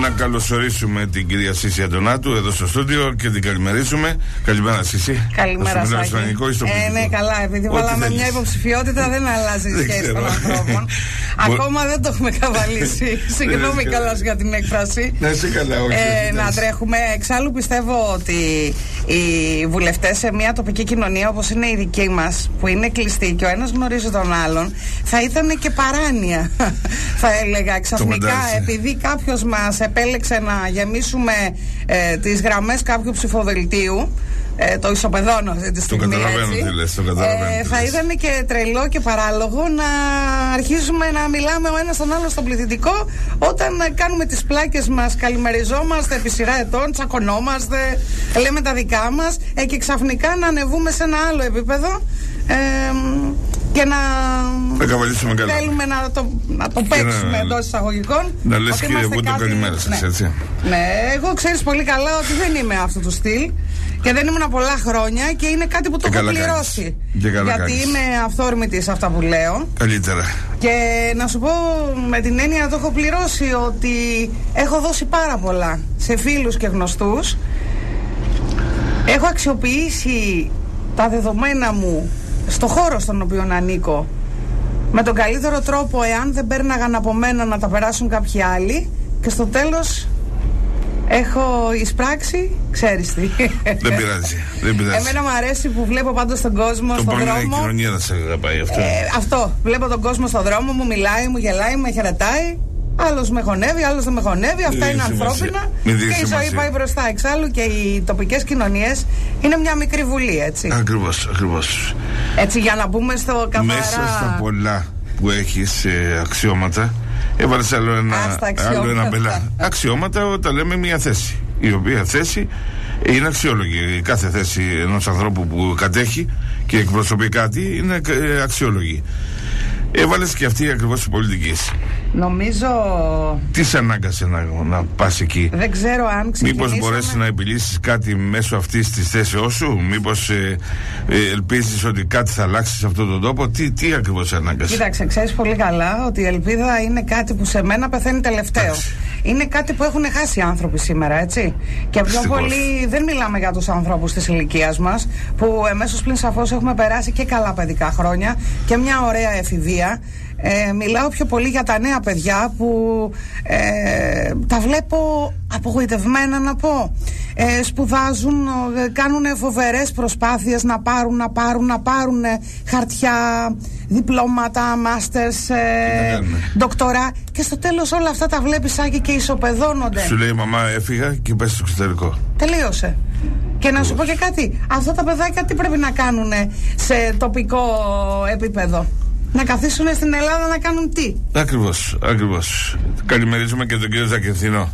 Να καλωσορίσουμε την κυρία Σύση Αντωνάτου εδώ στο στούντιο και την καλημερίσουμε. Καλημέρα, Σύση. Καλημέρα, Σάκη. Ε, ναι, καλά. Επειδή Ό, βάλαμε μια υποψηφιότητα, δεν αλλάζει η σχέση των ανθρώπων. Ακόμα δεν το έχουμε καβαλήσει. Συγγνώμη καλά για την έκφραση. Να είσαι καλά, όχι. Ε, να τρέχουμε. Εξάλλου πιστεύω ότι οι βουλευτές σε μια τοπική κοινωνία όπως είναι η δική μας, που είναι κλειστή και ο ένας γνωρίζει τον άλλον, θα ήταν και παράνοια. θα έλεγα ξαφνικά, επειδή κάποιος μας επέλεξε να γεμίσουμε ε, τις γραμμές κάποιου ψηφοδελτίου. Ε, το ισοπεδώνω αυτή τη στιγμή. Το καταλαβαίνω τι λες, το καταλαβαίνω. Ε, θα ήταν και τρελό και παράλογο να αρχίσουμε να μιλάμε ο ένας τον άλλο στο πληθυντικό όταν κάνουμε τις πλάκες μας, καλημεριζόμαστε επί σειρά ετών, τσακωνόμαστε, λέμε τα δικά μας ε, και ξαφνικά να ανεβούμε σε ένα άλλο επίπεδο. Ε, και να. Να καλά. Θέλουμε να το, να το παίξουμε εντός εισαγωγικών. Να λες κύριε Βούτο, καλημέρα σας, ναι. έτσι. Ναι, εγώ ξέρεις πολύ καλά ότι δεν είμαι αυτού του στυλ. Και δεν ήμουν πολλά χρόνια και είναι κάτι που το έχω πληρώσει. γιατί είμαι αυθόρμητης σε αυτά που λέω. Καλύτερα. Και να σου πω με την έννοια το έχω πληρώσει ότι έχω δώσει πάρα πολλά σε φίλους και γνωστούς. Έχω αξιοποιήσει τα δεδομένα μου στο χώρο στον οποίο ανήκω με τον καλύτερο τρόπο εάν δεν πέρναγαν από μένα να τα περάσουν κάποιοι άλλοι και στο τέλος έχω εισπράξει, ξέρεις τι. Δεν πειράζει, δεν πειράζει. Εμένα μου αρέσει που βλέπω πάντως στον κόσμο το στον δρόμο. Η κοινωνία δεν σε αγαπάει αυτό. Ε, αυτό, βλέπω τον κόσμο στον δρόμο, μου μιλάει, μου γελάει, με χαιρετάει Άλλος με χωνεύει, άλλος δεν με χωνεύει. Αυτά είναι ανθρώπινα. Και η ζωή πάει μπροστά. Εξάλλου και οι τοπικές κοινωνίες είναι μια μικρή βουλή, έτσι. Ακριβώς, ακριβώς. Έτσι, για να μπούμε στο καθαρά. Μέσα στα πολλά που έχεις ε, αξιώματα, έβαλες άλλο ένα, άλλο ένα μπελά. Αξιώματα όταν λέμε μια θέση. Η οποία θέση είναι αξιόλογη. Κάθε θέση ενός ανθρώπου που κατέχει και εκπροσωπεί κάτι είναι ε, αξιόλογη. Έβαλες και αυτή ακριβώς τη πολιτική. Νομίζω. Τι σε ανάγκασε να, να πας εκεί, Δεν ξέρω αν ξεκινήσαμε... Μήπως μπορέσεις να επιλύσεις κάτι μέσω αυτής της θέσεώς σου, Μήπως ε, ε, ελπίζεις ότι κάτι θα αλλάξει σε αυτόν τον τόπο, Τι, τι ακριβώς σε ανάγκασε; Κοίταξε, ξέρεις πολύ καλά ότι η ελπίδα είναι κάτι που σε μένα πεθαίνει τελευταίο. Είναι κάτι που έχουν χάσει οι άνθρωποι σήμερα, έτσι. Και πιο πολύ δεν μιλάμε για τους ανθρώπους της ηλικίας μας, που εμέσως πλην σαφώς έχουμε περάσει και καλά παιδικά χρόνια και μια ωραία εφηβεία. Ε, μιλάω πιο πολύ για τα νέα παιδιά που ε, τα βλέπω απογοητευμένα να πω. Ε, σπουδάζουν, ε, κάνουν φοβερές προσπάθειες να πάρουν, να πάρουν, να πάρουν χαρτιά, διπλώματα, μάστερς, ε, ντοκτορά και στο τέλος όλα αυτά τα βλέπεις Άκη και ισοπεδώνονται. Σου λέει μαμά έφυγα και πες στο εξωτερικό. Τελείωσε. Και να σου πω και κάτι, αυτά τα παιδάκια τι πρέπει να κάνουν σε τοπικό επίπεδο; Να καθίσουν στην Ελλάδα να κάνουν τι; Ακριβώς, ακριβώς. Καλημερίζουμε και τον κύριο Ζακεθινό.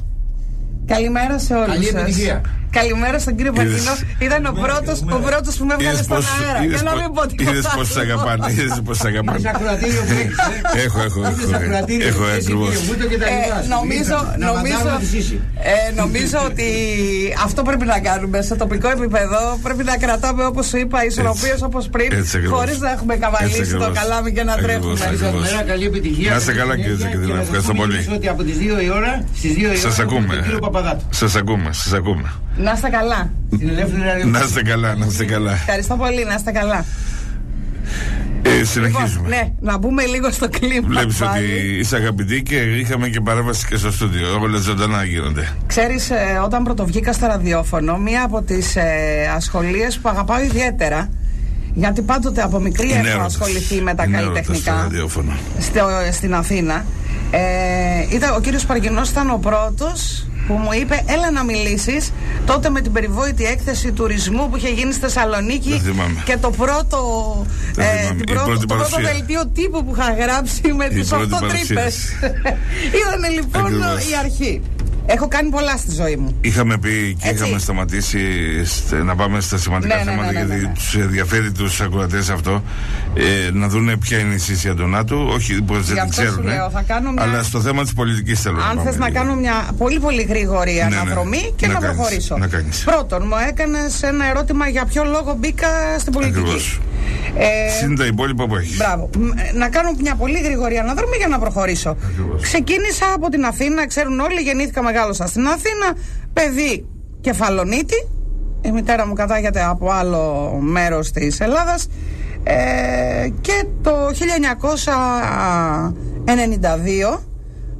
Καλημέρα σε όλους Καλή σας. Καλημέρα στον κύριο Παγίνο. Ήταν ο πρώτο ο πρώτος που με έβγαλε στον αέρα. Για να μην πω τίποτα. Είδες πώ σε αγαπάνε. Είδες πώ σε αγαπάνε. Έχω, έχω. Έχω ακριβώς. Νομίζω ότι αυτό πρέπει να κάνουμε σε τοπικό επίπεδο. Πρέπει να κρατάμε όπως σου είπα ισορροπίες όπως πριν. Χωρίς να έχουμε καβαλήσει το καλάμι και να τρέχουμε. Καλή επιτυχία. Να είστε καλά κύριε Ζακεδινό. Ευχαριστώ πολύ. Ότι από τις 2 η ώρα στις 2 η ώρα. Σας ακούμε. Σας ακούμε. Σας ακούμε. Να είστε καλά. Να είστε καλά, να είστε καλά. Ευχαριστώ πολύ, να είστε καλά. Ε, συνεχίζουμε. Λοιπόν, ναι, να μπούμε λίγο στο κλίμα. Βλέπεις ότι είσαι αγαπητή και είχαμε και παρέμβαση και στο στούντιο. Όλα ζωντανά γίνονται. Ξέρεις, ε, όταν πρωτοβγήκα στο ραδιόφωνο, μία από τις ε, ασχολίες που αγαπάω ιδιαίτερα. Γιατί πάντοτε από μικρή έχω ασχοληθεί με τα καλλιτεχνικά. Στο, στην Αθήνα. Ε, ήταν, ο κύριος Παργινός ήταν ο πρώτος που μου είπε έλα να μιλήσεις τότε με την περιβόητη έκθεση τουρισμού που είχε γίνει στη Θεσσαλονίκη και το πρώτο, ε, την πρώτη το πρώτο δελτίο τύπου που είχα γράψει με τις 8 τρύπες ήταν λοιπόν η αρχή Έχω κάνει πολλά στη ζωή μου. Είχαμε πει και Έτσι. είχαμε σταματήσει να πάμε στα σημαντικά ναι, ναι θέματα ναι, ναι, γιατί τους ενδιαφέρει τους ακροατές αυτό. Ε, να δουν ποια είναι η σύσσια του ΝΑΤΟ. Όχι, μπορεί να την ξέρουν. Μια... Αλλά στο θέμα της πολιτικής θέλω Αν θες να κάνω μια πολύ πολύ γρήγορη ναι, αναδρομή και να, να προχωρήσω. Να Πρώτον, μου έκανες ένα ερώτημα για ποιο λόγο μπήκα στην πολιτική. Ε, Συν τα υπόλοιπα που έχεις. Μπράβο. Να κάνω μια πολύ γρήγορη αναδρομή για να προχωρήσω. Ξεκίνησα από την Αθήνα, ξέρουν όλοι, γεννήθηκα μεγάλωσα στην Αθήνα. Παιδί κεφαλονίτη. Η μητέρα μου κατάγεται από άλλο μέρος της Ελλάδας. Ε, και το 1992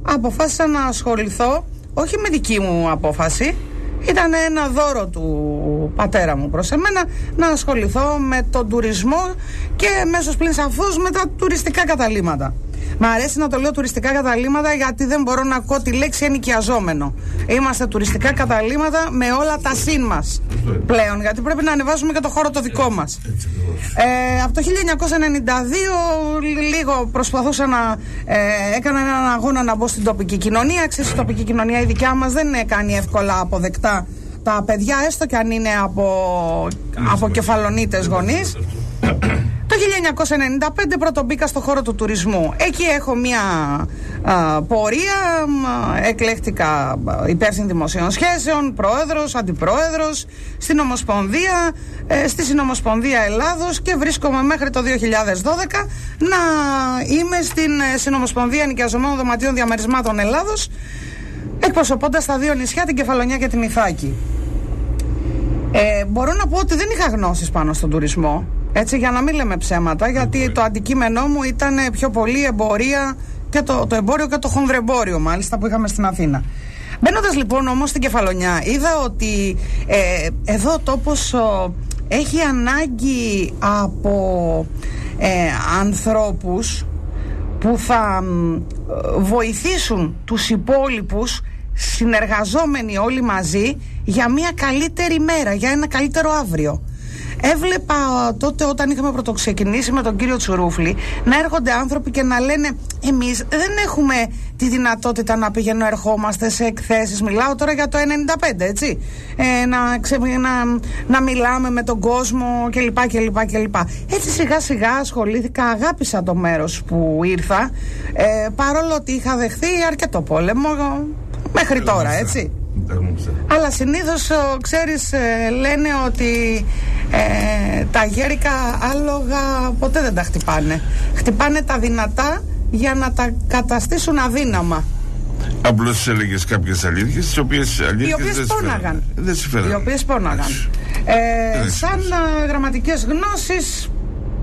αποφάσισα να ασχοληθώ όχι με δική μου απόφαση ήταν ένα δώρο του πατέρα μου προς εμένα να ασχοληθώ με τον τουρισμό και μέσω πλην σαφώς με τα τουριστικά καταλήμματα. Μ' αρέσει να το λέω τουριστικά καταλήμματα γιατί δεν μπορώ να ακούω τη λέξη ενοικιαζόμενο. Είμαστε τουριστικά καταλήμματα με όλα τα συν μας πλέον, γιατί πρέπει να ανεβάσουμε και το χώρο το δικό μας. Ε, από το 1992 λίγο προσπαθούσα να ε, έκανα έναν αγώνα να μπω στην τοπική κοινωνία. Ξέρεις, η τοπική κοινωνία η δικιά μας δεν κάνει εύκολα αποδεκτά τα παιδιά, έστω και αν είναι από, από κεφαλονίτες γονείς. Το 1995 πρώτο μπήκα στο χώρο του τουρισμού. Εκεί έχω μια πορεία, εκλέχτηκα υπεύθυνη δημοσίων σχέσεων, πρόεδρος, αντιπρόεδρος, στην Ομοσπονδία, ε, στη Συνομοσπονδία Ελλάδος και βρίσκομαι μέχρι το 2012 να είμαι στην ε, Συνομοσπονδία Νοικιαζομένων Δωματίων Διαμερισμάτων Ελλάδος εκπροσωπώντας τα δύο νησιά, την Κεφαλονιά και την Ιθάκη. Ε, μπορώ να πω ότι δεν είχα γνώσεις πάνω στον τουρισμό. Έτσι, για να μην λέμε ψέματα, γιατί το αντικείμενό μου ήταν πιο πολύ εμπορία και το, το εμπόριο και το χονδρεμπόριο, μάλιστα, που είχαμε στην Αθήνα. Μπαίνοντας λοιπόν όμως στην Κεφαλονιά, είδα ότι ε, εδώ ο τόπος έχει ανάγκη από ε, ανθρώπους που θα βοηθήσουν τους υπόλοιπους συνεργαζόμενοι όλοι μαζί για μια καλύτερη μέρα, για ένα καλύτερο αύριο. Έβλεπα τότε όταν είχαμε πρωτοξεκινήσει με τον κύριο Τσουρούφλη να έρχονται άνθρωποι και να λένε εμείς δεν έχουμε τη δυνατότητα να πηγαίνω ερχόμαστε σε εκθέσεις. Μιλάω τώρα για το 95, έτσι. Ε, να, ξε, να, να μιλάμε με τον κόσμο κλπ. κλπ, κλπ. Έτσι σιγά σιγά ασχολήθηκα, αγάπησα το μέρος που ήρθα. Ε, παρόλο ότι είχα δεχθεί αρκετό πόλεμο μέχρι τώρα, έτσι. Αλλά συνήθως ξέρεις ε, λένε ότι ε, τα γέρικα άλογα ποτέ δεν τα χτυπάνε. Χτυπάνε τα δυνατά για να τα καταστήσουν αδύναμα. Απλώς έλεγες κάποιες αλήθειες, τις οποίες δεν πόναγαν. Δεν Οι οποίες πόναγαν. Ε, σαν γραμματικές γνώσεις,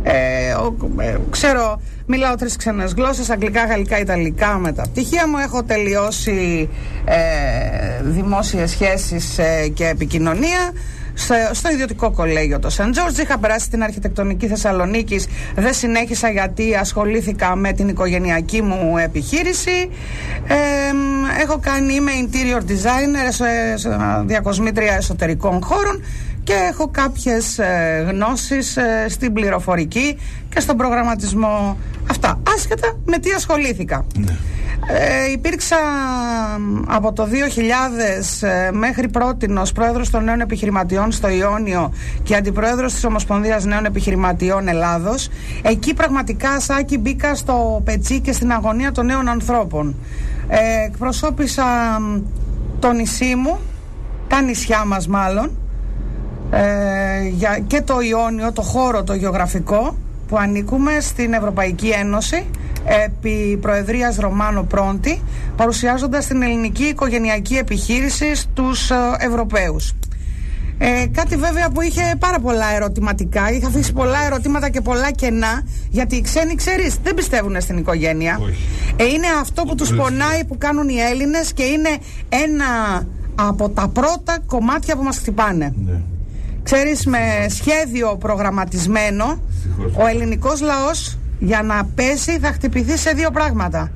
ε, ε, ξέρω, μιλάω τρεις ξένες γλώσσες: αγγλικά, γαλλικά, ιταλικά με τα πτυχία μου. Έχω τελειώσει ε, δημόσιες σχέσεις ε, και επικοινωνία στο, στο ιδιωτικό κολέγιο το Σεντ Τζόρτζ. Είχα περάσει στην αρχιτεκτονική Θεσσαλονίκης. Δεν συνέχισα γιατί ασχολήθηκα με την οικογενειακή μου επιχείρηση. Ε, έχω κάνει, είμαι interior designer, διακοσμήτρια εσωτερικών χώρων και έχω κάποιες ε, γνώσεις ε, στην πληροφορική και στον προγραμματισμό. Αυτά. Άσχετα με τι ασχολήθηκα. Ναι. ε, υπήρξα από το 2000 ε, μέχρι πρώτη ως πρόεδρος των νέων επιχειρηματιών στο Ιόνιο και αντιπρόεδρος της Ομοσπονδίας Νέων Επιχειρηματιών Ελλάδος. Εκεί πραγματικά Σάκη μπήκα στο πετσί και στην αγωνία των νέων ανθρώπων. Ε, εκπροσώπησα το νησί μου τα νησιά μας μάλλον ε, για, και το Ιόνιο, το χώρο το γεωγραφικό που ανήκουμε στην Ευρωπαϊκή Ένωση επί Προεδρίας Ρωμάνο Πρόντι παρουσιάζοντας την ελληνική οικογενειακή επιχείρηση στους ε, Ευρωπαίους. Ε, κάτι βέβαια που είχε πάρα πολλά ερωτηματικά. Είχα αφήσει πολλά ερωτήματα και πολλά κενά. Γιατί οι ξένοι, ξέρεις, δεν πιστεύουν στην οικογένεια. Ε, είναι αυτό που τους πονάει που κάνουν οι Έλληνες και είναι ένα από τα πρώτα κομμάτια που μας χτυπάνε. Ναι. Ξέρεις με σχέδιο προγραμματισμένο ο ελληνικός λαός για να πέσει θα χτυπηθεί σε δύο πράγματα.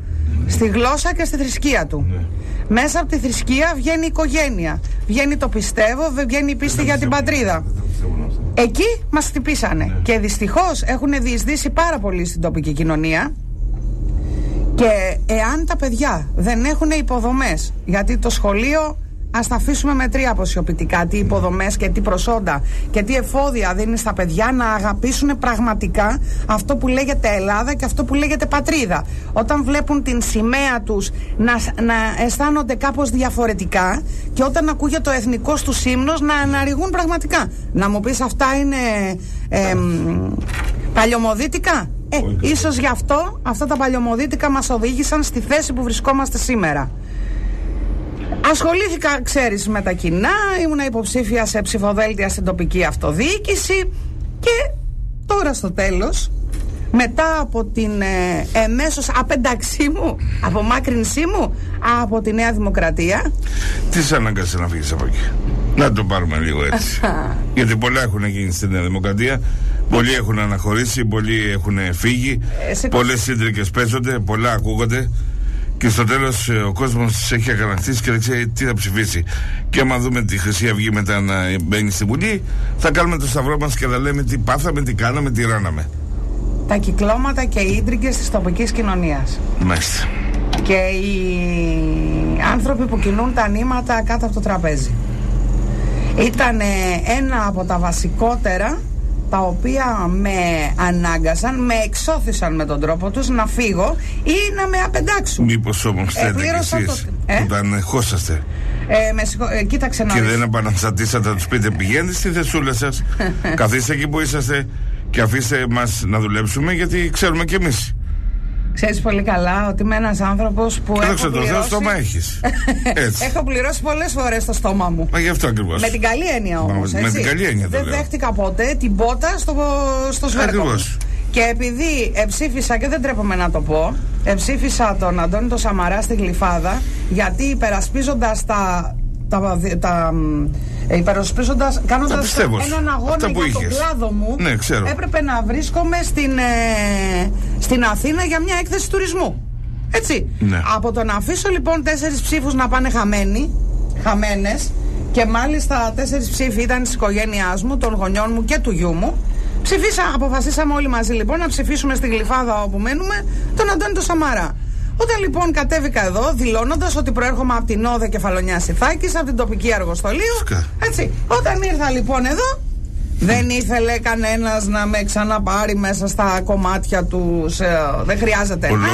Στη γλώσσα και στη θρησκεία του. Ναι. μέσα από τη θρησκεία βγαίνει η οικογένεια. Βγαίνει το πιστεύω, βγαίνει η πίστη για την πατρίδα. Εκεί μας χτυπήσανε. Ναι. και δυστυχώς έχουν διεισδύσει πάρα πολύ στην τοπική κοινωνία. Και εάν τα παιδιά δεν έχουν υποδομές γιατί το σχολείο Α τα αφήσουμε με τρία αποσιοποιητικά. Τι υποδομές και τι προσόντα και τι εφόδια δίνεις στα παιδιά να αγαπήσουν πραγματικά αυτό που λέγεται Ελλάδα και αυτό που λέγεται πατρίδα. Όταν βλέπουν την σημαία τους να, να αισθάνονται κάπως διαφορετικά και όταν ακούγεται το εθνικός τους ύμνος να αναρριγούν πραγματικά. Να μου πεις αυτά είναι. Παλιωμοδίτικα; Ε, ίσως γι' αυτό αυτά τα παλιωμοδίτικα μας οδήγησαν στη θέση που βρισκόμαστε σήμερα. Ασχολήθηκα, ξέρεις, με τα κοινά, ήμουν υποψήφια σε ψηφοδέλτια στην τοπική αυτοδιοίκηση και τώρα στο τέλος, μετά από την ε, εμέσως απενταξή μου, απομάκρυνσή μου από τη Νέα Δημοκρατία. Τι σε ανάγκασε να φύγεις από εκεί; Να το πάρουμε λίγο έτσι. Γιατί πολλά έχουν γίνει στην Νέα Δημοκρατία. Πολλοί έχουν αναχωρήσει, πολλοί έχουν φύγει. Ε, Πολλές σύντρικες παίζονται, πολλά ακούγονται. Και στο τέλος ε, ο κόσμος έχει αγανακτήσει και δεν ξέρει τι θα ψηφίσει. Και άμα δούμε τη Χρυσή Αυγή μετά να μπαίνει στη Βουλή, θα κάνουμε το σταυρό μας και θα λέμε τι πάθαμε, τι κάναμε, τι ράναμε. Τα κυκλώματα και οι ίντριγκες της τοπικής κοινωνίας. Μάλιστα. Και οι άνθρωποι που κινούν τα νήματα κάτω από το τραπέζι. Ήταν ένα από τα βασικότερα τα οποία με ανάγκασαν, με εξώθησαν με τον τρόπο τους να φύγω ή να με απεντάξουν. Μήπως όμως ε, θέλετε κι εσείς το... ε; που τα ανεχόσαστε. Ε, με συγχω... ε, κοίταξε να Και δεν επαναστατήσατε να τους πείτε πηγαίνετε στη θεσούλα σας, καθίστε εκεί που είσαστε και αφήστε μας να δουλέψουμε γιατί ξέρουμε κι εμείς. Ξέρεις πολύ καλά ότι είμαι ένας άνθρωπος που. Κοίταξε το Θεό, στόμα έχεις. έχω πληρώσει πολλές φορές το στόμα μου. Μα γι' αυτό ακριβώς. Με την καλή έννοια όμω. Με την καλή έννοια Δεν δέχτηκα ποτέ την πότα στο, στο σβέρκο. Και επειδή εψήφισα και δεν τρέπομαι να το πω, εψήφισα τον Αντώνη τον Σαμαρά στη Γλυφάδα γιατί υπερασπίζοντας τα, τα, τα υπερασπίζοντας, κάνοντας έναν αγώνα για τον κλάδο μου, ναι, έπρεπε να βρίσκομαι στην, ε, στην Αθήνα για μια έκθεση τουρισμού. Έτσι. Ναι. Από το να αφήσω λοιπόν τέσσερις ψήφους να πάνε χαμένοι, χαμένες, και μάλιστα τέσσερις ψήφοι ήταν της οικογένειάς μου, των γονιών μου και του γιού μου. Ψηφίσα, αποφασίσαμε όλοι μαζί λοιπόν να ψηφίσουμε στη γλυφάδα όπου μένουμε τον Αντώνη του Σαμάρα. Όταν λοιπόν κατέβηκα εδώ, δηλώνοντας ότι προέρχομαι από την Όδε Κεφαλονιά Ιθάκη, από την τοπική αργοστολίου. Έτσι. Όταν ήρθα λοιπόν εδώ, δεν ήθελε κανένας να με ξαναπάρει μέσα στα κομμάτια τους. δεν χρειάζεται ο να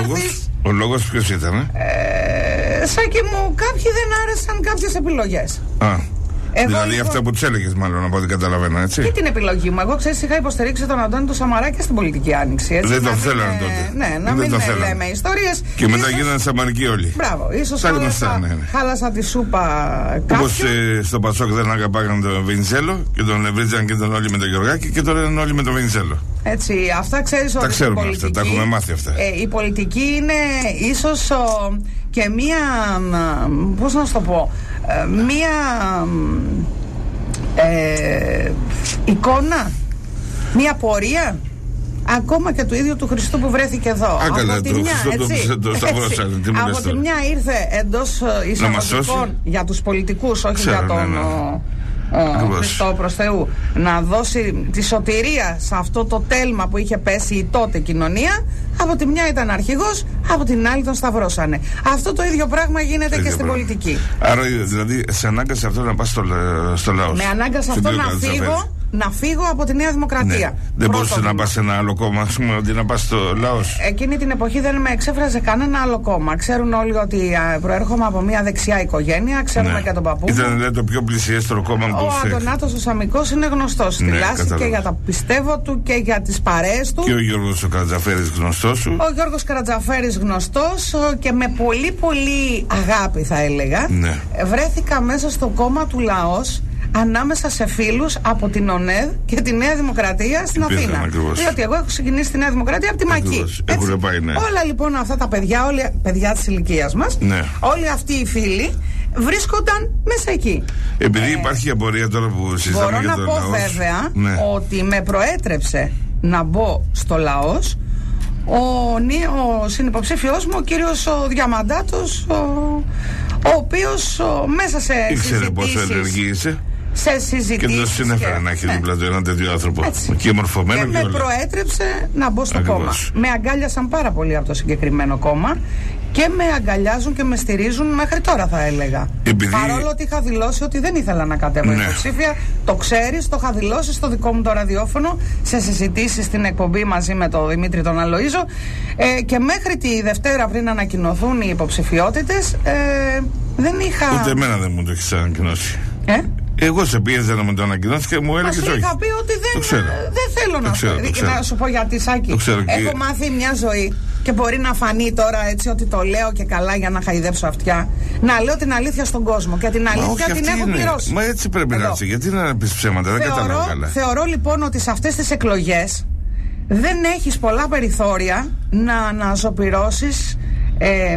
Ο λόγος ποιος ήταν, ε; Σάκη μου, κάποιοι δεν άρεσαν κάποιες επιλογές. Α. Εγώ δηλαδή λοιπόν... αυτά που τους έλεγες, μάλλον από ό,τι καταλαβαίνω, έτσι. Και την επιλογή μου. Εγώ ξέρεις, είχα υποστηρίξει τον Αντώνη του Σαμαρά και στην πολιτική άνοιξη. Έτσι, δεν τον θέλανε τότε. Ναι, να μην λέμε ιστορίες. Και μετά γίνανε σαμαρικοί όλοι. Μπράβο, ίσως χάλασα, ναι, ναι. χάλασα τη σούπα Όπως ε, στο Πασόκ δεν αγαπάγαν τον Βενιζέλο και τον βρίζαν και τον όλοι με τον Γεωργάκη και τώρα είναι όλοι με τον Βενιζέλο. Έτσι, αυτά ξέρεις ότι. Τα ξέρουμε αυτά, τα έχουμε μάθει αυτά. Ε, η πολιτική είναι ίσως και μία. Πώς να σου το πω. Ε, μία ε, εικόνα, μία πορεία ακόμα και του ίδιου του Χριστού που βρέθηκε εδώ. από τη μια, από τη μια ήρθε εντός ε, εισαγωγικών για τους πολιτικούς, όχι για τον... Ναι, ναι. Χριστό προς Θεού να δώσει τη σωτηρία σε αυτό το τέλμα που είχε πέσει η τότε κοινωνία από τη μια ήταν αρχηγός από την άλλη τον σταυρώσανε. Αυτό το ίδιο πράγμα γίνεται και στην πολιτική. Άρα δηλαδή σε ανάγκασε αυτό να πας στο, στο λαός. Με ανάγκασε αυτό να φύγω να φύγω από τη Νέα Δημοκρατία. Ναι. Δεν μπορούσες να πας σε ένα άλλο κόμμα, ας πούμε, ότι να πας στο λαό. Εκείνη την εποχή δεν με εξέφραζε κανένα άλλο κόμμα. Ξέρουν όλοι ότι προέρχομαι από μια δεξιά οικογένεια, ξέρουμε ναι. και τον παππού. Ήταν δηλαδή, το πιο πλησιέστερο κόμμα που Ο Αντωνάτος ο Σαμικός είναι γνωστός στη ναι, λάση και για τα πιστεύω του και για τις παρέες του. Και ο Γιώργος ο Καρατζαφέρης γνωστός σου. Ο Γιώργος Καρατζαφέρης γνωστός και με πολύ πολύ αγάπη θα έλεγα. Ναι. Βρέθηκα μέσα στο κόμμα του λαό ανάμεσα σε φίλους από την ΟΝΕΔ και τη Νέα Δημοκρατία στην Αθήνα. Ακριβώς. Διότι εγώ έχω ξεκινήσει τη Νέα Δημοκρατία από τη Μακή. Πάει, ναι. Όλα λοιπόν αυτά τα παιδιά, όλοι παιδιά της ηλικίας μας, ναι. όλοι αυτοί οι φίλοι βρίσκονταν μέσα εκεί. Επειδή ε, υπάρχει απορία τώρα που συζητάμε Μπορώ να πω βέβαια ναι. ότι με προέτρεψε να μπω στο λαός ο, ο συνυποψήφιός μου, ο κύριος ο Διαμαντάτος, ο, ο οποίος μέσα σε Ήξερε πόσο ενεργή είσαι; Σε συζητήσει. Και δεν συνέφερε να έχει ναι. δίπλα του έναν τέτοιο άνθρωπο. Έτσι. Και μορφωμένο και, και με προέτρεψε να μπω στο Ακριβώς. κόμμα. Με αγκάλιασαν πάρα πολύ από το συγκεκριμένο κόμμα και με αγκαλιάζουν και με στηρίζουν μέχρι τώρα, θα έλεγα. Επειδή... Παρόλο ότι είχα δηλώσει ότι δεν ήθελα να κατέβω ναι. υποψήφια, το ξέρεις, το είχα δηλώσει στο δικό μου το ραδιόφωνο, σε συζητήσεις στην εκπομπή μαζί με τον Δημήτρη τον Αλοίζο. Ε, και μέχρι τη Δευτέρα πριν ανακοινωθούν οι υποψηφιότητες, ε, δεν είχα. Ούτε εμένα δεν μου το έχεις ανακοινώσει. Ε; Εγώ σε πίεζα να με το ανακοινώσεις και μου έλεγες όχι. είχα πει ότι δεν, δεν θέλω να, ξέρω, σου, να σου πω γιατί Σάκη. Έχω μάθει μια ζωή και μπορεί να φανεί τώρα έτσι ότι το λέω και καλά για να χαϊδέψω αυτιά. Να λέω την αλήθεια στον κόσμο και την αλήθεια την έχω είναι. πληρώσει. Μα έτσι πρέπει Εδώ. να είσαι. Γιατί να πεις ψέματα, δεν κατάλαβα καλά. Θεωρώ λοιπόν ότι σε αυτές τις εκλογές δεν έχεις πολλά περιθώρια να αναζωπηρώσεις ε,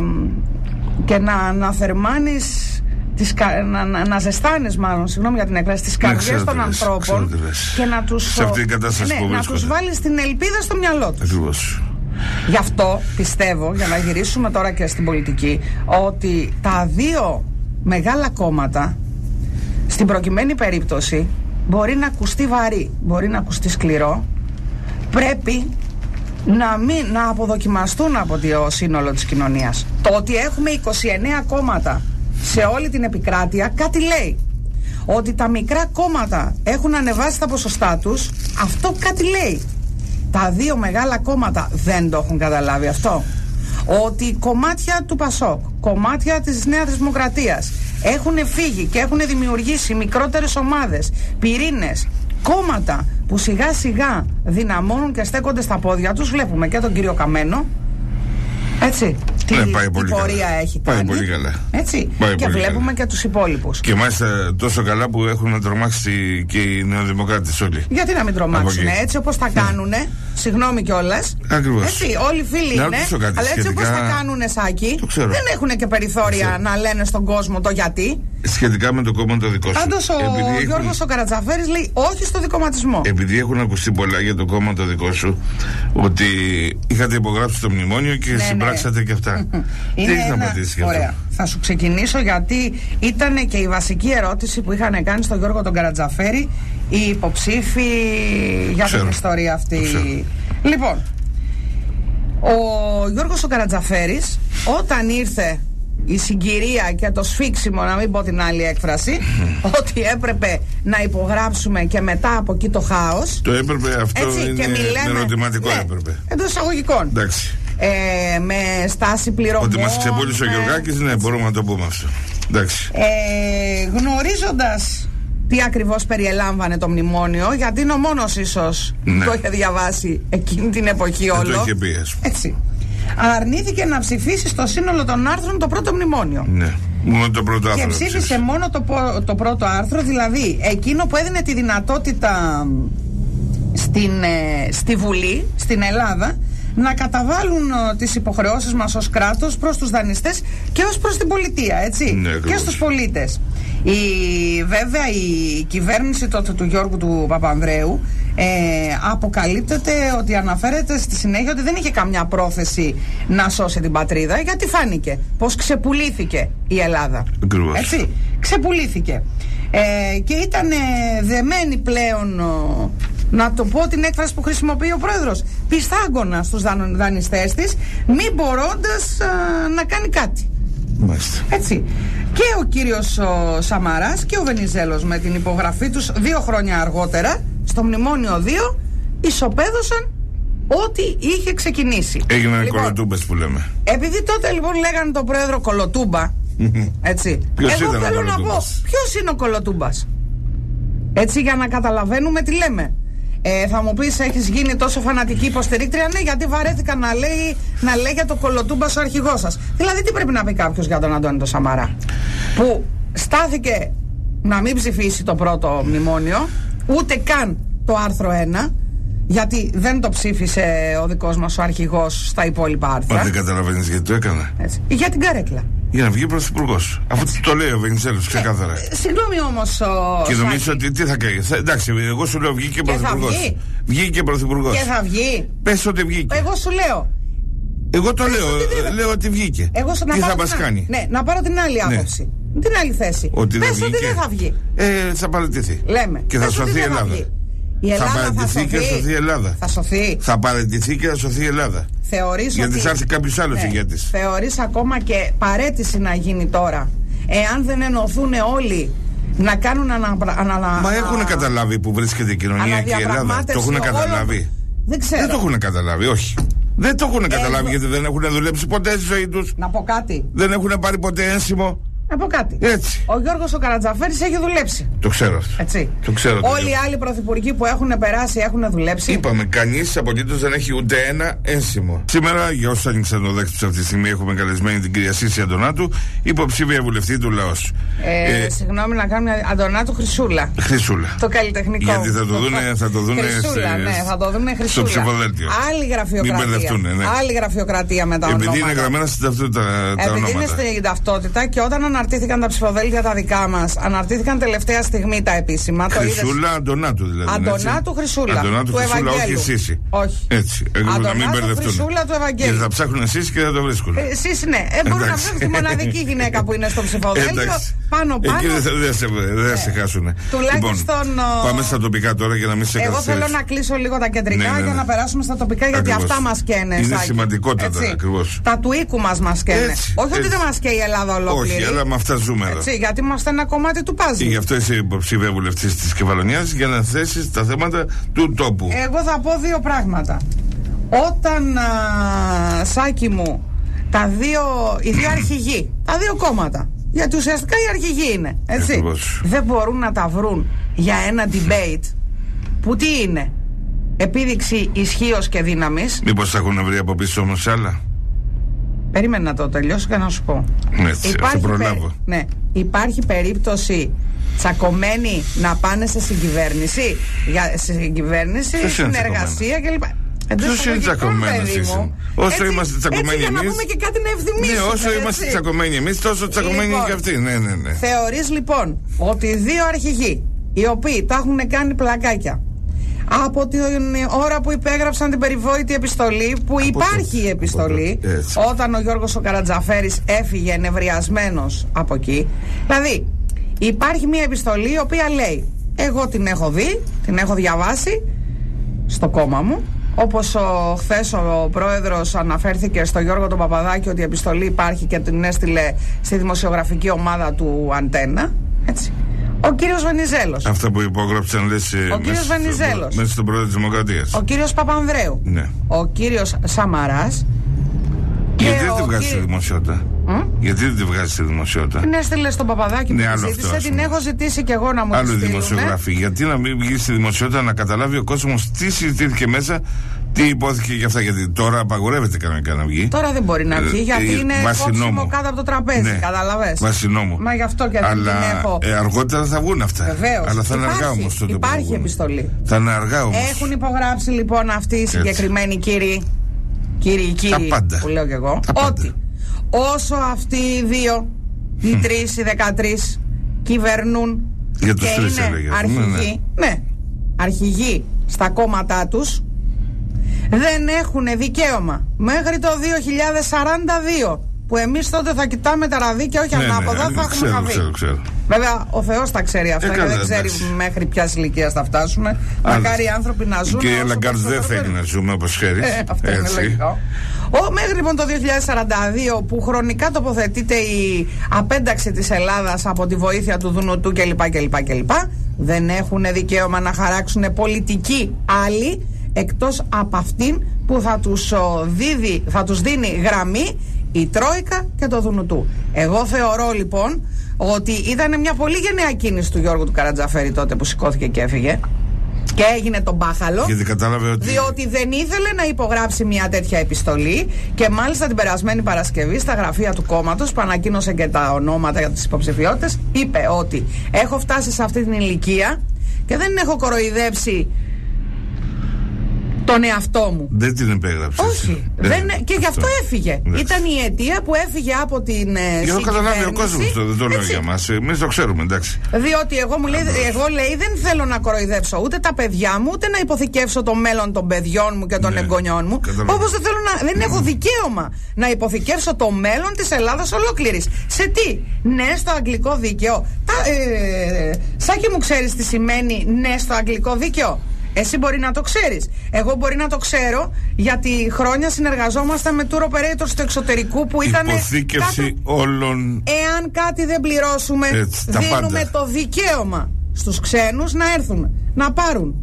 και να αναθερμάνει τις, να, να, να ζεστάνεις μάλλον, συγγνώμη για την έκφραση, τις ναι, καρδιές των ανθρώπων και να τους, ναι, να τους βάλεις την ελπίδα στο μυαλό τους. Ακριβώς. Γι' αυτό πιστεύω, για να γυρίσουμε τώρα και στην πολιτική, ότι τα δύο μεγάλα κόμματα, στην προκειμένη περίπτωση, μπορεί να ακουστεί βαρύ, μπορεί να ακουστεί σκληρό, πρέπει να, μην, να αποδοκιμαστούν από το σύνολο της κοινωνίας. Το ότι έχουμε 29 κόμματα σε όλη την επικράτεια κάτι λέει. Ότι τα μικρά κόμματα έχουν ανεβάσει τα ποσοστά τους, αυτό κάτι λέει. Τα δύο μεγάλα κόμματα δεν το έχουν καταλάβει αυτό. Ότι κομμάτια του Πασόκ, κομμάτια της Νέας Δημοκρατίας έχουν φύγει και έχουν δημιουργήσει μικρότερες ομάδες, πυρήνες, κόμματα που σιγά σιγά δυναμώνουν και στέκονται στα πόδια τους. Βλέπουμε και τον κύριο Καμένο, έτσι τι, ναι, πάει πολύ πορεία καλά. έχει πάει κάνει. πολύ καλά. Έτσι. και βλέπουμε και τους υπόλοιπους. Και μάλιστα τόσο καλά που έχουν τρομάξει και οι νεοδημοκράτες όλοι. Γιατί να μην τρομάξουν έτσι όπως τα κάνουν. Συγγνώμη κιόλας. Ακριβώς. Έτσι, όλοι φίλοι είναι. Αλλά έτσι όπως τα κάνουν, Σάκη, δεν έχουν και περιθώρια να λένε στον κόσμο το γιατί. Σχετικά με το κόμμα το δικό σου. Πάντως ο έχουν... Γιώργος ο Καρατζαφέρης λέει όχι στο δικοματισμό. Επειδή έχουν ακουστεί πολλά για το κόμμα το δικό σου, ότι είχατε υπογράψει το μνημόνιο και ναι, συμπράξατε ναι. και αυτά. Τι έχεις να απαντήσεις Ωραία. Αυτό; Θα σου ξεκινήσω γιατί ήταν και η βασική ερώτηση που είχαν κάνει στον Γιώργο τον Καρατζαφέρη οι υποψήφοι για την ιστορία αυτή. Λοιπόν, ο Γιώργος ο Καρατζαφέρης όταν ήρθε η συγκυρία και το σφίξιμο, να μην πω την άλλη έκφραση, ότι έπρεπε να υπογράψουμε και μετά από εκεί το χάος. Το έπρεπε αυτό έτσι, είναι και μιλάμε, ερωτηματικό ναι, έπρεπε. Εντός εισαγωγικών. Εντάξει. Ε, με στάση πληρωμών. Ότι μας ξεπούλησε ο Γεωργάκης, ναι, μπορούμε να το πούμε αυτό. Εντάξει. Ε, γνωρίζοντας τι ακριβώς περιελάμβανε το μνημόνιο, γιατί είναι ο μόνος ίσως ναι. το είχε διαβάσει εκείνη την εποχή όλο. το είχε πει, Έτσι αρνήθηκε να ψηφίσει στο σύνολο των άρθρων το πρώτο μνημόνιο. Ναι. Μόνο το πρώτο άρθρο. Και ψήφισε μόνο το, το πρώτο άρθρο, δηλαδή εκείνο που έδινε τη δυνατότητα στην, ε, στη Βουλή, στην Ελλάδα, να καταβάλουν ε, τις υποχρεώσεις μας ως κράτος προς τους δανειστές και ως προς την πολιτεία, έτσι, ναι, και στους πολίτες. Η, βέβαια η κυβέρνηση τότε του Γιώργου του Παπανδρέου ε, αποκαλύπτεται ότι αναφέρεται στη συνέχεια ότι δεν είχε καμιά πρόθεση να σώσει την πατρίδα γιατί φάνηκε πως ξεπουλήθηκε η Ελλάδα. Έτσι, ξεπουλήθηκε. Ε, και ήταν δεμένη πλέον να το πω την έκφραση που χρησιμοποιεί ο πρόεδρος πιστάγκονα στους δανειστές της μη μπορώντας να κάνει κάτι Μάλιστα. Έτσι. Και ο κύριος ο Σαμαράς και ο Βενιζέλος με την υπογραφή τους δύο χρόνια αργότερα στο Μνημόνιο 2 ισοπαίδωσαν ό,τι είχε ξεκινήσει. Έγιναν λοιπόν, κολοτούμπες που λέμε. Επειδή τότε λοιπόν λέγανε τον πρόεδρο κολοτούμπα, έτσι. Ποιος Εγώ θέλω να πω, ποιος είναι ο κολοτούμπας; Έτσι για να καταλαβαίνουμε τι λέμε. Ε, θα μου πεις, έχεις γίνει τόσο φανατική υποστηρίκτρια; Ναι, γιατί βαρέθηκα να λέει, να λέει για το κολοτούμπα ο αρχηγό σας. Δηλαδή, τι πρέπει να πει κάποιος για τον Αντώνη τον Σαμαρά; Που στάθηκε να μην ψηφίσει το πρώτο μνημόνιο, ούτε καν το άρθρο 1, γιατί δεν το ψήφισε ο δικός μας ο αρχηγός στα υπόλοιπα άρθρα. Μα δεν καταλαβαίνεις γιατί το έκανε. Έτσι. Για την καρέκλα. Για να βγει πρωθυπουργός. Αφού το λέει ο Βενιζέλος ε, ξεκάθαρα. Ε, συγγνώμη όμως. Και νομίζω ότι τι θα κάνει. Εντάξει, εγώ σου λέω βγήκε πρωθυπουργός. Βγήκε πρωθυπουργός. Και θα βγει. Πες ότι βγήκε. Εγώ σου λέω. Εγώ το λέω. Ότι λέω ότι βγήκε. Εγώ σου τι θα μας κάνει; Ναι, να πάρω την άλλη ναι. άποψη. Την άλλη θέση. Ότι Πες ότι δεν θα βγει. Ε, θα παραιτηθεί. Λέμε. Και θα σωθεί η Ελλάδα. Η Ελλάδα θα παραιτηθεί και θα σωθεί η Ελλάδα. Θα σωθεί. Θα παραιτηθεί και θα σωθεί η Ελλάδα. Θεωρείς Γιατί ότι... θα έρθει κάποιος άλλος ναι. ηγέτης. Θεωρείς ακόμα και παρέτηση να γίνει τώρα. Εάν δεν ενωθούν όλοι να κάνουν ανα... ανα... Μα έχουν καταλάβει που βρίσκεται η κοινωνία και η Ελλάδα. Το έχουν καταλάβει. Δεν ξέρω. Δεν το έχουν καταλάβει, όχι. Δεν το έχουν καταλάβει γιατί δεν έχουν δουλέψει ποτέ στη ζωή τους. Να πω κάτι. Δεν έχουν πάρει ποτέ ένσημο. Να πω κάτι. Έτσι. Ο Γιώργος ο Καρατζαφέρης έχει δουλέψει. Το ξέρω αυτό. Έτσι. Το ξέρω Όλοι οι άλλοι πρωθυπουργοί που έχουν περάσει έχουν δουλέψει. Είπαμε, κανείς απολύτω δεν έχει ούτε ένα ένσημο. Σήμερα, για όσους άνοιξαν το δέκτυο αυτή τη στιγμή, έχουμε καλεσμένη την κυρία Σύση Αντωνάτου, υποψήφια βουλευτή του λαός. Ε, ε, συγγνώμη να κάνουμε Αντωνάτου Χρυσούλα. Χρυσούλα. Το καλλιτεχνικό. Γιατί θα το δούνε, θα το δούνε χρυσούλα, σε, ναι, θα το δούνε Χρυσούλα. Στο ψηφοδέλτιο. Άλλη γραφειοκρατία. ναι. Άλλη γραφειοκρατία με τα Επειδή είναι γραμμένα στην ταυτότητα. Επειδή είναι στην ταυτότητα και όταν αναρτήθηκαν τα ψηφοδέλτια τα δικά μας, αναρτήθηκαν τελευταία στιγμή τα επίσημα. Χρυσούλα Αντωνάτου δηλαδή. Αντωνάτου Χρυσούλα. Αντωνάτου του Χρυσούλα, όχι εσύ. Όχι. Έτσι. Αντωνάτου Χρυσούλα του Ευαγγέλιου. Και θα ψάχνουν εσείς και θα το βρίσκουν. Εσείς ναι. Ε, μπορούν να βρουν τη μοναδική γυναίκα που είναι στο ψηφοδέλτιο. Πάνω πάνω. Εκεί δεν σε, δε σε χάσουν. Τουλάχιστον. Λοιπόν, πάμε στα τοπικά τώρα για να μην σε Εγώ θέλω να κλείσω λίγο τα κεντρικά ναι, ναι, για ναι. να περάσουμε στα τοπικά γιατί αυτά μας καίνε. Είναι σημαντικότατα ακριβώς. Τα του οίκου μας μας καίνε. Όχι ότι δεν μας καίει η Ελλάδα ολόκληρη. Όχι, αλλά με αυτά ζούμε εδώ. Γιατί είμαστε ένα κομμάτι του πάζου. Και γι' αυτό είσαι υποψήφια βουλευτή της Κεβαλονιά για να θέσει τα θέματα του τόπου. Εγώ θα πω δύο πράγματα. Όταν, α, Σάκη μου, τα δύο, οι δύο αρχηγοί, τα δύο κόμματα, γιατί ουσιαστικά οι αρχηγοί είναι, έτσι, δεν μπορούν να τα βρουν για ένα debate που τι είναι, επίδειξη ισχύως και δύναμης. Μήπως θα έχουν βρει από πίσω όμως άλλα; Περίμενα να το τελειώσω και να σου πω. Ναι, υπάρχει, προλάβω. ναι, υπάρχει περίπτωση τσακωμένοι να πάνε σε συγκυβέρνηση, για, σε συγκυβέρνηση, συνεργασία κλπ. Ποιος είναι τσακωμένος εσύ; Όσο είμαστε τσακωμένοι εμεί. να πούμε και κάτι να ευθυμίσουμε. Ναι, όσο είμαστε τσακωμένοι εμείς, τόσο τσακωμένοι λοιπόν, και αυτοί. Ναι, ναι, ναι. Θεωρείς λοιπόν ότι οι δύο αρχηγοί, οι οποίοι τα έχουν κάνει πλακάκια, από την ώρα που υπέγραψαν την περιβόητη επιστολή, που υπάρχει η επιστολή, όταν ο Γιώργος ο Καρατζαφέρης έφυγε ενευριασμένος από εκεί. Δηλαδή, υπάρχει μια επιστολή η οποία λέει, εγώ την έχω δει, την έχω διαβάσει στο κόμμα μου, όπως χθες ο πρόεδρος αναφέρθηκε στο Γιώργο τον Παπαδάκη ότι η επιστολή υπάρχει και την έστειλε στη δημοσιογραφική ομάδα του Αντένα. Έτσι. Ο κύριος Βενιζέλος. Αυτά που υπόγραψαν λες ε, Ο κύριος Βενιζέλος. Μέσα στον πρόεδρο της Δημοκρατίας. Ο κύριος Παπανδρέου. Ναι. Ο κύριος Σαμαράς. Γιατί δεν τη βγάζεις στη δημοσιότητα; Γιατί δεν τη βγάζεις στη δημοσιότητα; Την έστειλες στον Παπαδάκη που ναι, ζήτησε, την έχω ζητήσει και εγώ να μου Άλλο δημοσιογραφή. Γιατί να μην βγει στη δημοσιότητα να καταλάβει ο κόσμος τι συζητήθηκε μέσα, τι υπόθηκε για αυτά. Γιατί τώρα απαγορεύεται κανονικά να βγει. Τώρα δεν μπορεί να βγει γιατί ε, είναι κόψιμο κάτω από το τραπέζι. Ναι, Καταλαβέ. Βάσει νόμου. Μα γι' αυτό και δεν την έχω. Ε, αργότερα θα βγουν αυτά. Βεβαίως. Αλλά θα είναι αργά όμως τότε. Υπάρχει επιστολή. Θα είναι αργά όμως. Έχουν υπογράψει λοιπόν αυτοί οι συγκεκριμένοι κύριοι. Κύριοι, κύριοι, που λέω και εγώ, ότι όσο αυτοί οι δύο, οι τρεις, οι δεκατρει κυβερνούν Για και είναι αρχηγοί, ναι, ναι. αρχηγοί στα κόμματά τους δεν έχουν δικαίωμα μέχρι το 2042 που εμείς τότε θα κοιτάμε τα ραδί και όχι ναι, ανάποδα, ναι, θα έχουμε χαθεί. Ξέρω, ξέρω. Βέβαια, ο Θεός τα ξέρει αυτά ε, και δεν ξέρει μέχρι ποιας ηλικίας θα φτάσουμε. Μακάρι οι άνθρωποι να ζουν. Και η Ελαγκάρτ δεν θέλει να ζούμε όπως ξέρεις. Ε, αυτό είναι λογικό. Ο, μέχρι λοιπόν το 2042 που χρονικά τοποθετείται η απένταξη της Ελλάδας από τη βοήθεια του Δουνουτού κλπ. κλπ, κλπ δεν έχουν δικαίωμα να χαράξουν πολιτική άλλη εκτός από αυτήν που θα τους, δίδει, θα τους δίνει γραμμή η Τρόικα και το Δουνουτού. Εγώ θεωρώ λοιπόν ότι ήταν μια πολύ γενναία κίνηση του Γιώργου του Καρατζαφέρη τότε που σηκώθηκε και έφυγε και έγινε τον μπάχαλο. Γιατί κατάλαβε ότι. Διότι δεν ήθελε να υπογράψει μια τέτοια επιστολή και μάλιστα την περασμένη Παρασκευή στα γραφεία του κόμματος που ανακοίνωσε και τα ονόματα για τις υποψηφιότητες, είπε ότι έχω φτάσει σε αυτή την ηλικία και δεν έχω κοροϊδέψει τον εαυτό μου. Δεν την επέγραψες. Όχι. Δεν, και γι' αυτό έφυγε. Ήταν η αιτία που έφυγε από την. Ε, έχω καταλάβει ο κόσμος το, δεν το λέω για μας. Εμείς το ξέρουμε, εντάξει. Διότι εγώ, μου λέει, εγώ λέει δεν θέλω να κοροϊδέψω ούτε τα παιδιά μου, ούτε να υποθηκεύσω το μέλλον των παιδιών μου και των ναι, εγγονιών μου. Όπως δεν θέλω να. Δεν έχω δικαίωμα να υποθηκεύσω το μέλλον της Ελλάδας ολόκληρης. Σε τι, ναι, στο αγγλικό δίκαιο. Τα, ε, Σάκη μου ξέρεις τι σημαίνει ναι στο αγγλικό δίκαιο; Εσύ μπορεί να το ξέρεις. Εγώ μπορεί να το ξέρω γιατί χρόνια συνεργαζόμαστε με tour operators του εξωτερικού που ήταν. Υποθήκευση κάτι... όλων. Εάν κάτι δεν πληρώσουμε, Έτσι, δίνουμε το δικαίωμα στους ξένους να έρθουν να πάρουν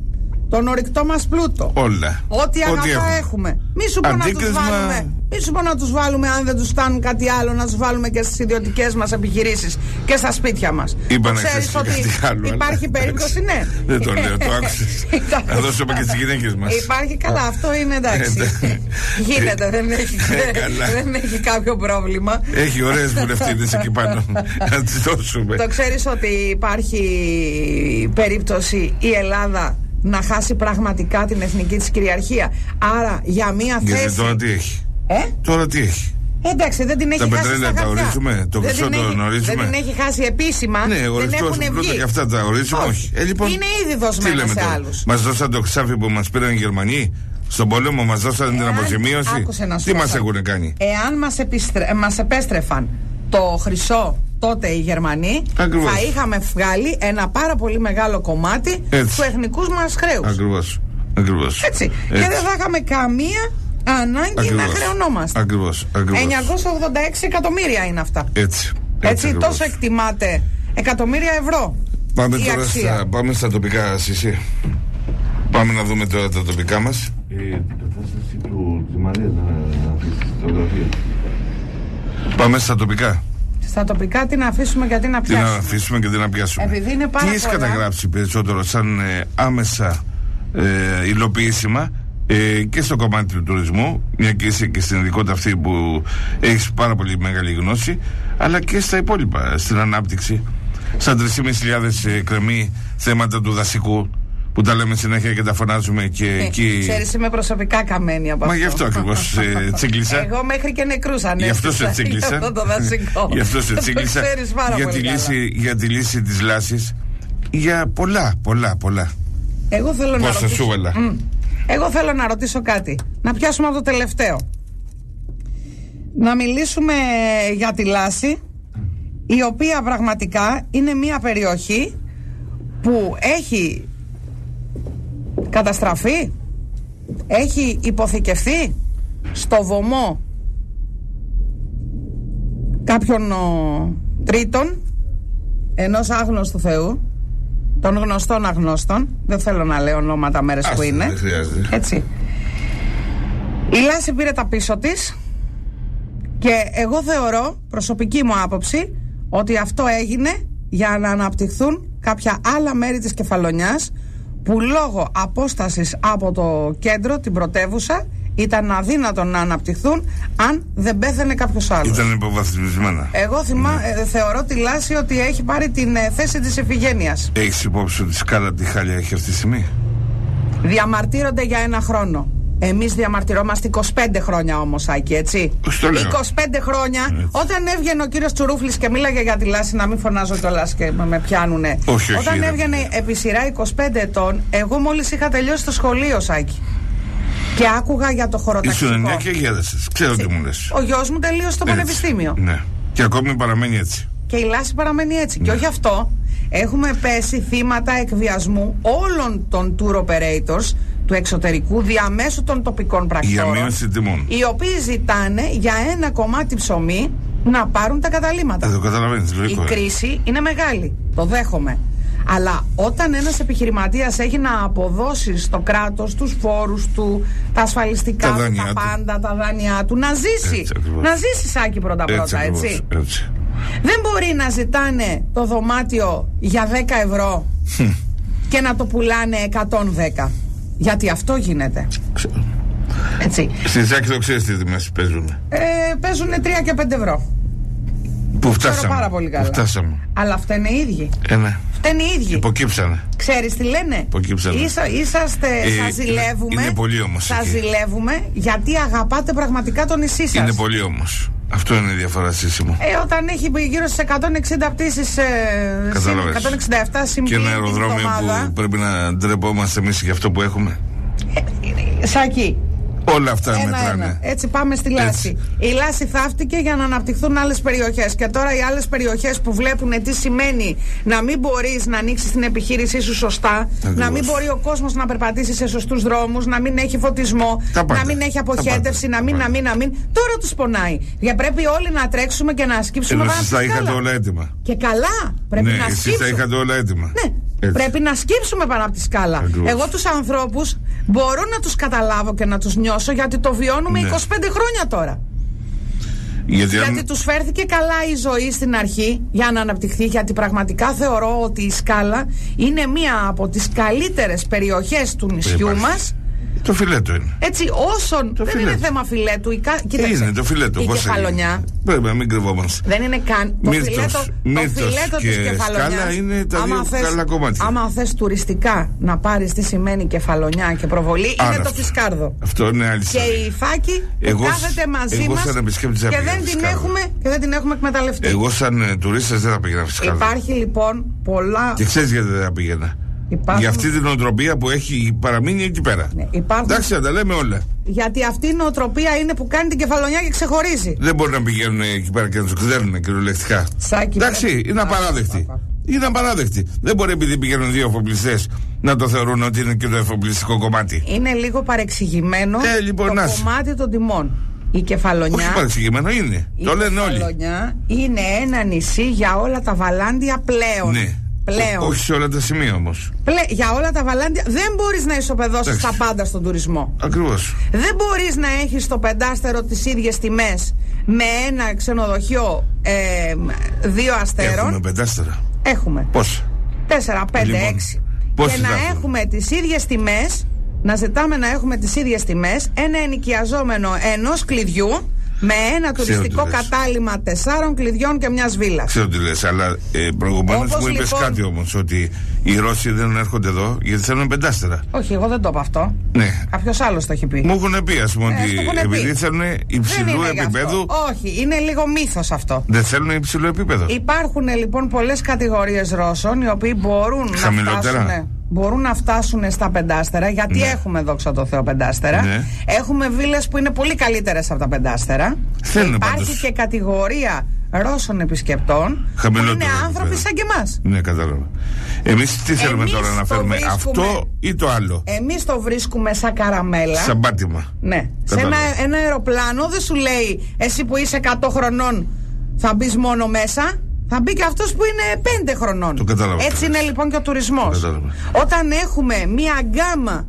τον ορυκτό μας πλούτο. Όλα. Ό,τι αγαθά έχουμε. Μη σου πω να τους βάλουμε. Μην σου πω να τους βάλουμε, αν δεν τους φτάνουν κάτι άλλο, να τους βάλουμε και στις ιδιωτικές μας επιχειρήσεις και στα σπίτια μας. Είπα ξέρεις ότι άλλο, υπάρχει περίπτωση, ναι. Δεν το λέω, το άκουσες. Να δώσουμε και τι γυναίκες μας. Υπάρχει καλά, αυτό είναι εντάξει. Γίνεται, δεν έχει, δεν έχει κάποιο πρόβλημα. Έχει ωραίες βουλευτίδε εκεί πάνω. Να τις δώσουμε. Το ξέρεις ότι υπάρχει περίπτωση η Ελλάδα να χάσει πραγματικά την εθνική της κυριαρχία. Άρα για μία θέση. Γιατί τώρα τι έχει. Ε; Τώρα τι έχει; Εντάξει, δεν την έχει τα χάσει. Τα πετρέλαια τα ορίζουμε, το χρυσό το γνωρίζουμε. Δεν την έχει χάσει επίσημα. Ναι, δεν έχουν βγει. και αυτά τα ορίζουμε, όχι. όχι. Ε, λοιπόν, Είναι ήδη δοσμένα σε άλλους. Μας δώσαν το ξάφι που μας πήραν οι Γερμανοί. Στον πόλεμο μας δώσαν την αποζημίωση; Τι μας έχουν κάνει; Εάν μας επιστρε... επέστρεφαν το χρυσό τότε οι Γερμανοί, Ακριβώς. θα είχαμε βγάλει ένα πάρα πολύ μεγάλο κομμάτι Έτσι. του εθνικούς μας χρέους. Ακριβώς. Ακριβώς. Έτσι. Έτσι. Και δεν θα είχαμε καμία ανάγκη Ακριβώς. να χρεωνόμαστε. Ακριβώς. 986 εκατομμύρια είναι αυτά. Έτσι. Έτσι, Έτσι τόσο εκτιμάται εκατομμύρια ευρώ. Πάμε τώρα στα, πάμε στα τοπικά, Σισί. Πάμε να δούμε τώρα τα τοπικά μας. Ε, την κατάσταση του Μαρίας να αφήσεις φωτογραφία. Πάμε στα τοπικά. Στα τοπικά την αφήσουμε γιατί να πιάσουμε. Την αφήσουμε και την να πιάσουμε. Επειδή είναι πάρα Τι έχεις καταγράψει περισσότερο σαν ε, άμεσα ε, υλοποιήσιμα ε, και στο κομμάτι του τουρισμού, μια και είσαι και στην ειδικότητα αυτή που έχεις πάρα πολύ μεγάλη γνώση, αλλά και στα υπόλοιπα, στην ανάπτυξη. Σαν 3.500 ε, κρεμή θέματα του δασικού, που τα λέμε συνέχεια και τα φωνάζουμε και ε, εκεί. Ξέρεις, είμαι προσωπικά καμένη από αυτό. Μα γι' αυτό ακριβώς ε, τσίγκλισα. Εγώ μέχρι και νεκρούς ανέφερα. Γι' αυτό σε τσίγκλισα. Για αυτό το δασικό. γι' αυτό σε τσίγκλισα. για, τη λύση, για τη λύση της λάσης. Για πολλά, πολλά, πολλά. Εγώ θέλω Πόσα να ρωτήσω. σούβελα. Mm. Εγώ θέλω να ρωτήσω κάτι. Να πιάσουμε από το τελευταίο. Να μιλήσουμε για τη Λάση, η οποία πραγματικά είναι μια περιοχή που έχει καταστραφεί, έχει υποθηκευθεί στο βωμό κάποιων ο, τρίτων ενός άγνωστου Θεού των γνωστών αγνώστων. Δεν θέλω να λέω ονόματα μέρες που είναι. έτσι. Η Λάση πήρε τα πίσω της και εγώ θεωρώ προσωπική μου άποψη ότι αυτό έγινε για να αναπτυχθούν κάποια άλλα μέρη της κεφαλονιάς που λόγω απόστασης από το κέντρο, την πρωτεύουσα, ήταν αδύνατο να αναπτυχθούν αν δεν πέθανε κάποιος άλλος. Ήταν υποβαθμισμένα. Εγώ θυμά, ναι. ε, θεωρώ τη Λάση ότι έχει πάρει την ε, θέση της Εφηγένεια. Έχεις υπόψη ότι σκάλα τη χάλια έχει αυτή τη στιγμή; Διαμαρτύρονται για ένα χρόνο. Εμείς διαμαρτυρόμαστε 25 χρόνια όμως, Άκη, έτσι. 25 χρόνια. Έτσι. Όταν έβγαινε ο κύριος Τσουρούφλης και μίλαγε για τη λάση, να μην φωνάζω κιόλας και με πιάνουνε. Όχι, όχι, Όταν έβγαινε επί σειρά 25 ετών, εγώ μόλις είχα τελειώσει το σχολείο, Σάκη. Και άκουγα για το χωροταξικό. Ήσουν 9 και γέδασε. Ξέρω τι μου λες. Ο γιος μου τελείωσε το πανεπιστήμιο. Ναι. Και ακόμη παραμένει έτσι. Και η λάση παραμένει έτσι. Ναι. Και όχι αυτό. Έχουμε πέσει θύματα εκβιασμού όλων των tour operators του εξωτερικού διαμέσου των τοπικών πρακτόρων. Οι οποίοι ζητάνε για ένα κομμάτι ψωμί να πάρουν τα καταλήμματα. Δεν το καταλαβαίνεις. Η ε. κρίση είναι μεγάλη. Το δέχομαι. Αλλά όταν ένας επιχειρηματίας έχει να αποδώσει στο κράτος τους φόρους του, τα ασφαλιστικά τα του, τα πάντα, τα δάνειά του, να ζήσει. Έτσι, να ζήσει, Σάκη, πρώτα-πρώτα, έτσι. έτσι. έτσι. Δεν μπορεί να ζητάνε το δωμάτιο για 10 ευρώ και να το πουλάνε 110. Γιατί αυτό γίνεται. Ξέρω. Έτσι. Στη Ζάκη το ξέρεις τις τιμές παίζουν. Ε, παίζουν 3 και 5 ευρώ. Που φτάσαμε. Ξέρω πάρα πολύ καλά. Που φτάσαμε. Αλλά αυτά είναι οι ίδιοι. Ε, ναι. Αυτά είναι οι ίδιοι. Υποκύψανε. Ξέρεις τι λένε; Υποκύψανε. Είσα, είσαστε, ε, σας ζηλεύουμε. Είναι πολύ όμως. Σας ζηλεύουμε γιατί αγαπάτε πραγματικά το νησί σας. Είναι πολύ όμως. Αυτό είναι η διαφορά σύσσημο. Ε, όταν έχει γύρω στις 160 πτήσεις. Ε, 167 συμπλήρωση. Και ένα αεροδρόμιο που πρέπει να ντρεπόμαστε εμείς για αυτό που έχουμε. Ε, Σάκη, Όλα αυτά ένα, μετράνε. Ένα. Έτσι πάμε στη Λάση. Η Λάση θαύτηκε για να αναπτυχθούν άλλες περιοχές. Και τώρα οι άλλες περιοχές που βλέπουν τι σημαίνει να μην μπορείς να ανοίξεις την επιχείρησή σου σωστά, να μην μπορεί ο κόσμος να περπατήσει σε σωστούς δρόμους, να μην έχει φωτισμό, να μην έχει αποχέτευση, να μην, να μην, να μην. Τώρα τους πονάει. Για πρέπει όλοι να τρέξουμε και να σκύψουμε πάνω. Εσείς τα είχατε όλα έτοιμα. Και καλά. Πρέπει ναι, να σκύψουμε. Εσεί τα είχατε όλα έτοιμα. Ναι. Πρέπει να σκύψουμε πάνω από τη σκάλα. Εγώ τους ανθρώπους μπορώ να τους καταλάβω και να τους νιώσω γιατί το βιώνουμε 25 ναι. χρόνια τώρα. Γιατί, γιατί αν... τους φέρθηκε καλά η ζωή στην αρχή για να αναπτυχθεί γιατί πραγματικά θεωρώ ότι η Σκάλα είναι μία από τις καλύτερες περιοχές του νησιού μας το φιλέτο είναι. Έτσι, όσον. δεν είναι θέμα φιλέτου. Η... είναι το φιλέτο. Η κεφαλονιά. Πρέπει να μην κρυβόμαστε. Δεν είναι καν. Το μύθος, φιλέτο, μύθος το φιλέτο της κεφαλονιάς. είναι τα δύο θες, καλά κομμάτια. Άμα θες τουριστικά να πάρεις τι σημαίνει κεφαλονιά και προβολή, Άρα, είναι το φισκάρδο. Αυτό είναι αλήθεια. Και η φάκη που κάθεται μαζί μας. Και, δεν την έχουμε, και δεν την έχουμε εκμεταλλευτεί. Εγώ, σαν ε, τουρίστα, δεν θα πήγαινα φισκάρδο. Υπάρχει λοιπόν πολλά. Και ξέρεις γιατί δεν θα πήγαινα. Υπάρχουν... Για αυτή την νοοτροπία που έχει παραμείνει εκεί πέρα. Ναι, υπάρχουν... Εντάξει, να τα λέμε όλα. Γιατί αυτή η νοοτροπία είναι που κάνει την κεφαλονιά και ξεχωρίζει. Δεν μπορεί να πηγαίνουν εκεί πέρα και να τους ξέρουν κυριολεκτικά. Εντάξει, είναι απαράδεκτη. Είναι απαράδεκτη. Δεν μπορεί επειδή πηγαίνουν δύο εφοπλιστές να το θεωρούν ότι είναι και το εφοπλιστικό κομμάτι. Είναι λίγο παρεξηγημένο ε, λοιπόν, το κομμάτι των τιμών. Η κεφαλονιά. Όχι παρεξηγημένο είναι. Η το λένε όλοι. Η κεφαλονιά είναι ένα νησί για όλα τα βαλάντια πλέον. Ναι. Πλέον. όχι σε όλα τα σημεία όμως. Για όλα τα βαλάντια δεν μπορείς να ισοπεδώσει τα πάντα στον τουρισμό. Ακριβώς. Δεν μπορείς να έχεις στο πεντάστερο τις ίδιες τιμές με ένα ξενοδοχείο ε, δύο αστέρων. Έχουμε πεντάστερα. Έχουμε. Πόσα; Τέσσερα, πέντε, λοιπόν, έξι. Και να έχουμε τις ίδιες τιμές, να ζητάμε να έχουμε τις ίδιες τιμές, ένα ενοικιαζόμενο ενός κλειδιού με ένα τουριστικό κατάλημα τεσσάρων κλειδιών και μιας βίλας. Ξέρω τι λες, αλλά ε, προηγουμένως μου είπες λοιπόν... κάτι όμως, ότι οι Ρώσοι δεν έρχονται εδώ γιατί θέλουν πεντάστερα. Όχι, εγώ δεν το είπα αυτό. Ναι. Κάποιος άλλος το έχει πει. Μου έχουν πει, ας πούμε, ε, ότι επειδή θέλουν υψηλού επίπεδου. Όχι, είναι λίγο μύθος αυτό. Δεν θέλουν υψηλό επίπεδο. Υπάρχουν λοιπόν πολλές κατηγορίες Ρώσων οι οποίοι μπορούν να φτάσουν μπορούν να φτάσουν στα πεντάστερα, γιατί ναι. έχουμε δόξα τω Θεώ πεντάστερα. Ναι. Έχουμε βίλες που είναι πολύ καλύτερες από τα πεντάστερα. Θέλουν Υπάρχει πάντως. και κατηγορία Ρώσων επισκεπτών που είναι άνθρωποι σαν και εμάς. Ναι, κατάλαβα. Εμείς τι θέλουμε τώρα να φέρουμε, αυτό ή το άλλο; Εμείς το βρίσκουμε σαν καραμέλα. Σαν πάτημα. Ναι. Σε ένα, ένα αεροπλάνο δεν σου λέει εσύ που είσαι 100 χρονών θα μπεις μόνο μέσα. Θα μπει και αυτός που είναι 5 χρονών. Το κατάλαβα. Έτσι είναι λοιπόν και ο τουρισμός. Όταν έχουμε μία γκάμα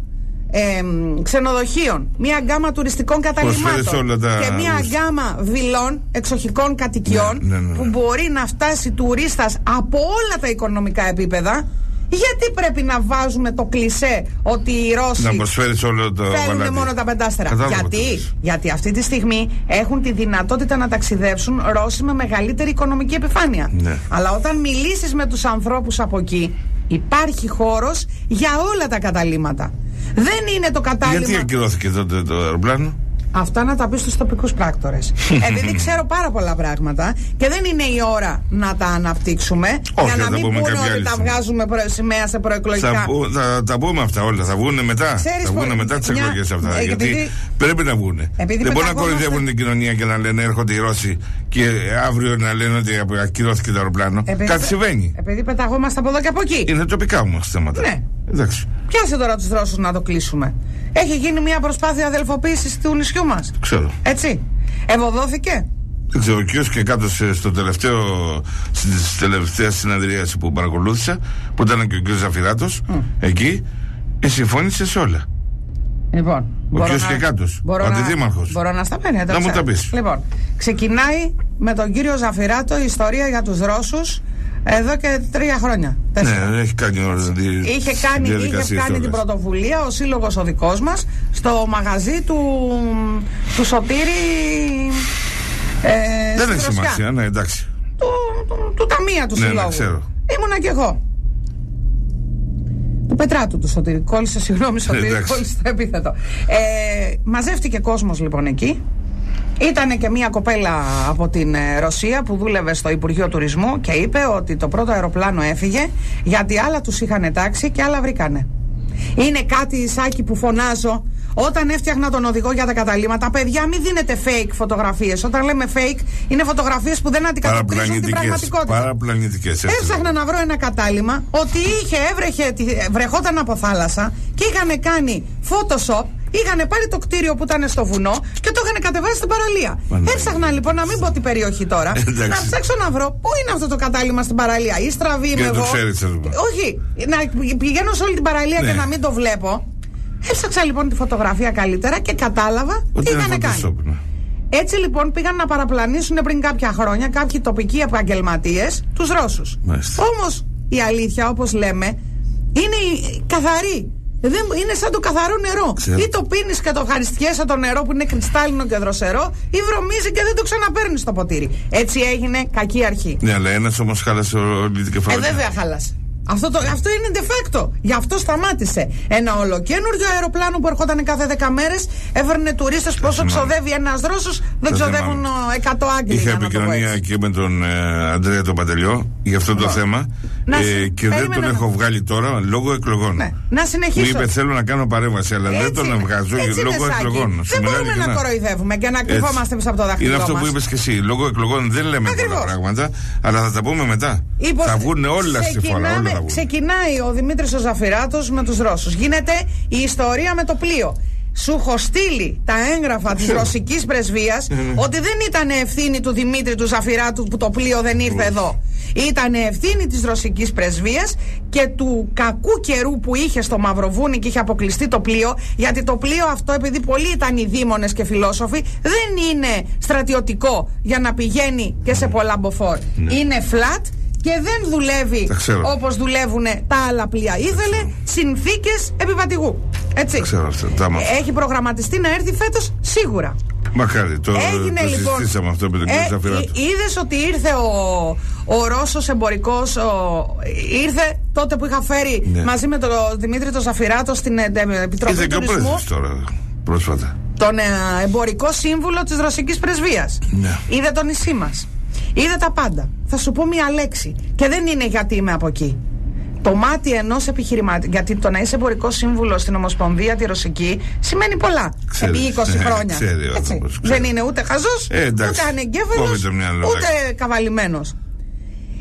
ε, ξενοδοχείων, μία γκάμα τουριστικών καταλήμματων και μία γκάμα βιλών, εξοχικών κατοικιών ναι, ναι, ναι, που μπορεί να φτάσει τουρίστας από όλα τα οικονομικά επίπεδα γιατί πρέπει να βάζουμε το κλισέ ότι οι Ρώσοι να προσφέρεις όλο το θέλουν μόνο τα πεντάστερα. Γιατί; Γιατί αυτή τη στιγμή έχουν τη δυνατότητα να ταξιδέψουν Ρώσοι με μεγαλύτερη οικονομική επιφάνεια. Ναι. Αλλά όταν μιλήσεις με τους ανθρώπους από εκεί υπάρχει χώρος για όλα τα καταλήματα. Δεν είναι το κατάλληλο. Γιατί ακυρώθηκε τότε το αεροπλάνο; Αυτά να τα πει στους τοπικούς πράκτορες. Επειδή ξέρω πάρα πολλά πράγματα και δεν είναι η ώρα να τα αναπτύξουμε. Όχι, για να μην πούνε ότι τα βγάζουμε προ, σημαία σε προεκλογικά. Θα, θα, τα πούμε αυτά όλα. Θα βγουν μετά. Ξέρεις θα βγουν μετά τις εκλογές αυτά. Ε, γιατί επειδή, πρέπει να βγουν. Δεν μπορεί να κορυδεύουν την κοινωνία και να λένε έρχονται οι Ρώσοι και αύριο να λένε ότι ακυρώθηκε το αεροπλάνο. Επειδή, Κάτι συμβαίνει. Επειδή πεταγόμαστε από εδώ και από εκεί. Είναι τοπικά μα θέματα. Ναι. Εντάξει. Πιάσε τώρα τους Ρώσους να το κλείσουμε. Έχει γίνει μια προσπάθεια αδελφοποίησης του νησιού μας. Ξέρω. Έτσι. Ευωδόθηκε. Δεν ξέρω, και και κάτω στο τελευταίο, στην τελευταία συναντηρίαση που παρακολούθησα, που ήταν και ο κ. Ζαφυράτος, εκεί, ε, συμφώνησε σε όλα. Λοιπόν, ο κ. και κάτω, ο αντιδήμαρχος. Μπορώ να στα παίρνει, Να μου τα πεις. Λοιπόν, ξεκινάει με τον κύριο Ζαφυράτο η ιστορία για τους Ρώσους εδώ και τρία χρόνια. Ναι, έχει κάνει Είχε κάνει, είχε κάνει την πρωτοβουλία ο σύλλογος ο δικός μας στο μαγαζί του, του Σωτήρη. Ε, Δεν έχει σημασία, ναι, εντάξει. Του, του, του ταμεία του ναι, ναι συλλόγου. Ναι, ξέρω. Ήμουνα κι εγώ. Του Πετράτου του Σωτήρη. Κόλλησε, συγγνώμη, Σωτήρη, κόλλησε το επίθετο. Ε, μαζεύτηκε κόσμος λοιπόν εκεί. Ήταν και μία κοπέλα από την ε, Ρωσία που δούλευε στο Υπουργείο Τουρισμού και είπε ότι το πρώτο αεροπλάνο έφυγε γιατί άλλα τους είχαν τάξει και άλλα βρήκανε. Είναι κάτι Ισάκη που φωνάζω όταν έφτιαχνα τον οδηγό για τα καταλήμματα, παιδιά, μην δίνετε fake φωτογραφίες. Όταν λέμε fake, είναι φωτογραφίες που δεν αντικατοπτρίζουν την πραγματικότητα. Παραπλανητικές. Έψαχνα να βρω ένα κατάλημα ότι είχε, έβρεχε, βρεχόταν από θάλασσα και είχαν κάνει Photoshop είχαν πάρει το κτίριο που ήταν στο βουνό και το είχαν κατεβάσει στην παραλία. Ναι. Έψαχνα λοιπόν να μην πω την περιοχή τώρα. να ψάξω να βρω πού είναι αυτό το κατάλημα στην παραλία. Ή στραβή είμαι εγώ. Όχι, να πηγαίνω σε όλη την παραλία και ναι. να μην το βλέπω. Έψαξα λοιπόν τη φωτογραφία καλύτερα και κατάλαβα τι είχαν κάνει. Έτσι λοιπόν πήγαν να παραπλανήσουν πριν κάποια χρόνια κάποιοι τοπικοί επαγγελματίες τους Ρώσους. Όμως η αλήθεια, όπως λέμε, είναι καθαρή. Δεν, είναι σαν το καθαρό νερό. Ή το πίνεις και το ευχαριστιέσαι το νερό που είναι κρυστάλλινο και δροσερό, ή βρωμίζει και δεν το ξαναπέρνει στο ποτήρι. Έτσι έγινε κακή αρχή. Ναι, αλλά ένας όμως χάλασε όλη την κεφαλή. Ε, βέβαια χάλασε. Αυτό, το, αυτό είναι de facto. Γι' αυτό σταμάτησε. Ένα ολοκένουργιο αεροπλάνο που ερχόταν κάθε 10 μέρες έβαιρνε τουρίστες. Πόσο ξοδεύει ένας Ρώσος, δεν ξοδεύουν 100 Άγγλοι. Είχα επικοινωνία και με τον ε, Αντρέα τον Παντελιό για αυτό το θέμα. Ε, και δεν τον έχω βγάλει τώρα λόγω εκλογών. Ναι. Να συνεχίσω. Μου είπε θέλω να κάνω παρέμβαση, αλλά δεν τον βγάζω λόγω εκλογών. Δεν μπορούμε να κοροϊδεύουμε και να κρυβόμαστε πίσω από το δάχτυλο. Είναι αυτό που είπες και εσύ. Λόγω εκλογών δεν λέμε πολλά πράγματα, αλλά θα τα πούμε μετά. Θα βγουν όλα στη φορά. Ξεκινάει ο Δημήτρης ο Ζαφυράτος με τους Ρώσους. Γίνεται η ιστορία με το πλοίο σου έχω στείλει τα έγγραφα της ρωσικής πρεσβείας ναι, ναι. ότι δεν ήταν ευθύνη του Δημήτρη του Ζαφυράτου που το πλοίο δεν ήρθε εδώ. Ήταν ευθύνη της ρωσικής πρεσβείας και του κακού καιρού που είχε στο Μαυροβούνι και είχε αποκλειστεί το πλοίο. Γιατί το πλοίο αυτό, επειδή πολλοί ήταν οι δήμονες και φιλόσοφοι, δεν είναι στρατιωτικό για να πηγαίνει και σε πολλά μποφόρ. Ναι. Είναι flat και δεν δουλεύει όπως δουλεύουν τα άλλα πλοία. Ήθελε συνθήκες επιβατηγού. Έτσι. Ξέρω αυτό, Έχει προγραμματιστεί να έρθει φέτος σίγουρα. Μακάρι, το, Έγινε, το λοιπόν, συζητήσαμε αυτό με τον κύριο ε, Είδες ότι ήρθε ο, ο Ρώσος εμπορικός, ήρθε τότε που είχα φέρει ναι. μαζί με τον Δημήτρη τον Ζαφυράτο στην ε, Επιτροπή Ήρθε Τουρισμού. Και τώρα, πρόσφατα. Τον ε, εμπορικό σύμβουλο της Ρωσικής Πρεσβείας. Ναι. Είδε το νησί μας. Είδε τα πάντα. Θα σου πω μία λέξη. Και δεν είναι γιατί είμαι από εκεί. Το μάτι ενός επιχειρηματία. Γιατί το να είσαι εμπορικός σύμβουλος στην Ομοσπονδία τη Ρωσική σημαίνει πολλά. Ξέρεις, επί 20 ναι, χρόνια. Ξέρει, Έτσι. Δεν είναι ούτε χαζός, ε, ούτε ανεγκέφαλος, ούτε καβαλημένος.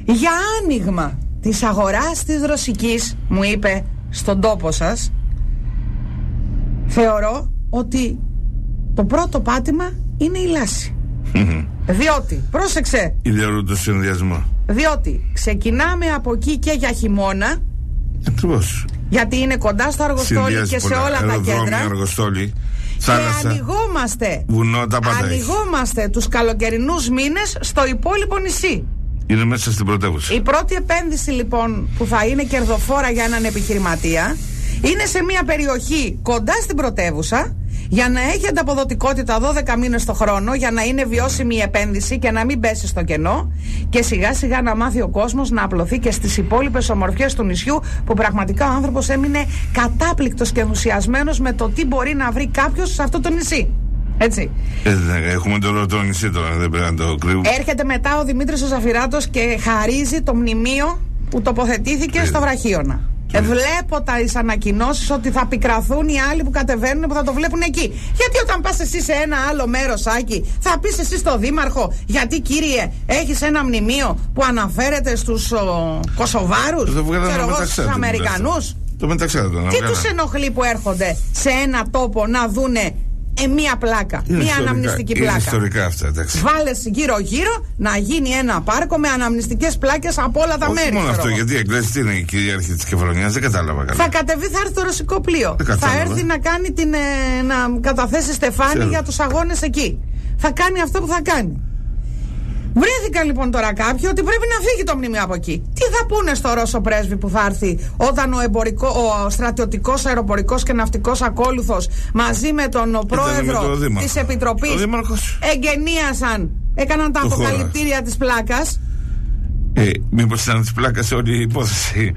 Για άνοιγμα της αγοράς της Ρωσικής, μου είπε στον τόπο σας, θεωρώ ότι το πρώτο πάτημα είναι η λάση. Διότι, πρόσεξε. Ιδιαίτερο το συνδυασμό. Διότι ξεκινάμε από εκεί και για χειμώνα. Ακριβώς. Γιατί είναι κοντά στο αργοστόλι και σε όλα τα κέντρα. Αργοστόλι. Και ανοιγόμαστε, βουνό, τα ανοιγόμαστε τους καλοκαιρινούς μήνες στο υπόλοιπο νησί. Είναι μέσα στην πρωτεύουσα. Η πρώτη επένδυση λοιπόν που θα είναι κερδοφόρα για έναν επιχειρηματία είναι σε μια περιοχή κοντά στην πρωτεύουσα για να έχει ανταποδοτικότητα 12 μήνες το χρόνο, για να είναι βιώσιμη η επένδυση και να μην πέσει στο κενό και σιγά σιγά να μάθει ο κόσμος να απλωθεί και στις υπόλοιπες ομορφιές του νησιού που πραγματικά ο άνθρωπος έμεινε κατάπληκτος και ενθουσιασμένος με το τι μπορεί να βρει κάποιος σε αυτό το νησί. Έτσι. Ε, έχουμε το, το νησί τώρα, δεν πρέπει να το κρύβουμε. Έρχεται μετά ο Δημήτρης ο Ζαφυράτος και χαρίζει το μνημείο που τοποθετήθηκε ε. στο Βραχίωνα. Ε, βλέπω τα ανακοινώσεις ότι θα πικραθούν οι άλλοι που κατεβαίνουν που θα το βλέπουν εκεί. Γιατί όταν πας εσύ σε ένα άλλο μέρος, Άκη, θα πεις εσύ στο Δήμαρχο, γιατί κύριε, έχεις ένα μνημείο που αναφέρεται στους Κωσοβάρου, ξέρω εγώ, στους Αμερικανούς; Το μεταξύ Τι τους ενοχλεί που έρχονται σε ένα τόπο να δούνε ε, μία πλάκα. Είναι μία ιστορικά. αναμνηστική πλάκα. Είναι ιστορικά αυτά, εντάξει. Βάλε γύρω-γύρω να γίνει ένα πάρκο με αναμνηστικές πλάκες από όλα τα Όχι μέρη. Μόνο αυτό, γιατί η τι είναι η κυρίαρχη της Κεφαλονιάς, δεν κατάλαβα καλά. Θα κατεβεί, θα έρθει το ρωσικό πλοίο. Θα έρθει να κάνει την. Ε, να καταθέσει στεφάνι για τους αγώνες εκεί. Θα κάνει αυτό που θα κάνει. Βρέθηκαν λοιπόν τώρα κάποιοι ότι πρέπει να φύγει το μνημείο από εκεί. Τι θα πούνε στο Ρώσο πρέσβη που θα έρθει όταν ο, εμπορικό, ο στρατιωτικός, αεροπορικός και ναυτικός ακόλουθος μαζί με τον πρόεδρο της Επιτροπής εγκαινίασαν, έκαναν τα αποκαλυπτήρια της πλάκας. Ε, Μήπως ήταν της πλάκας όλη η υπόθεση.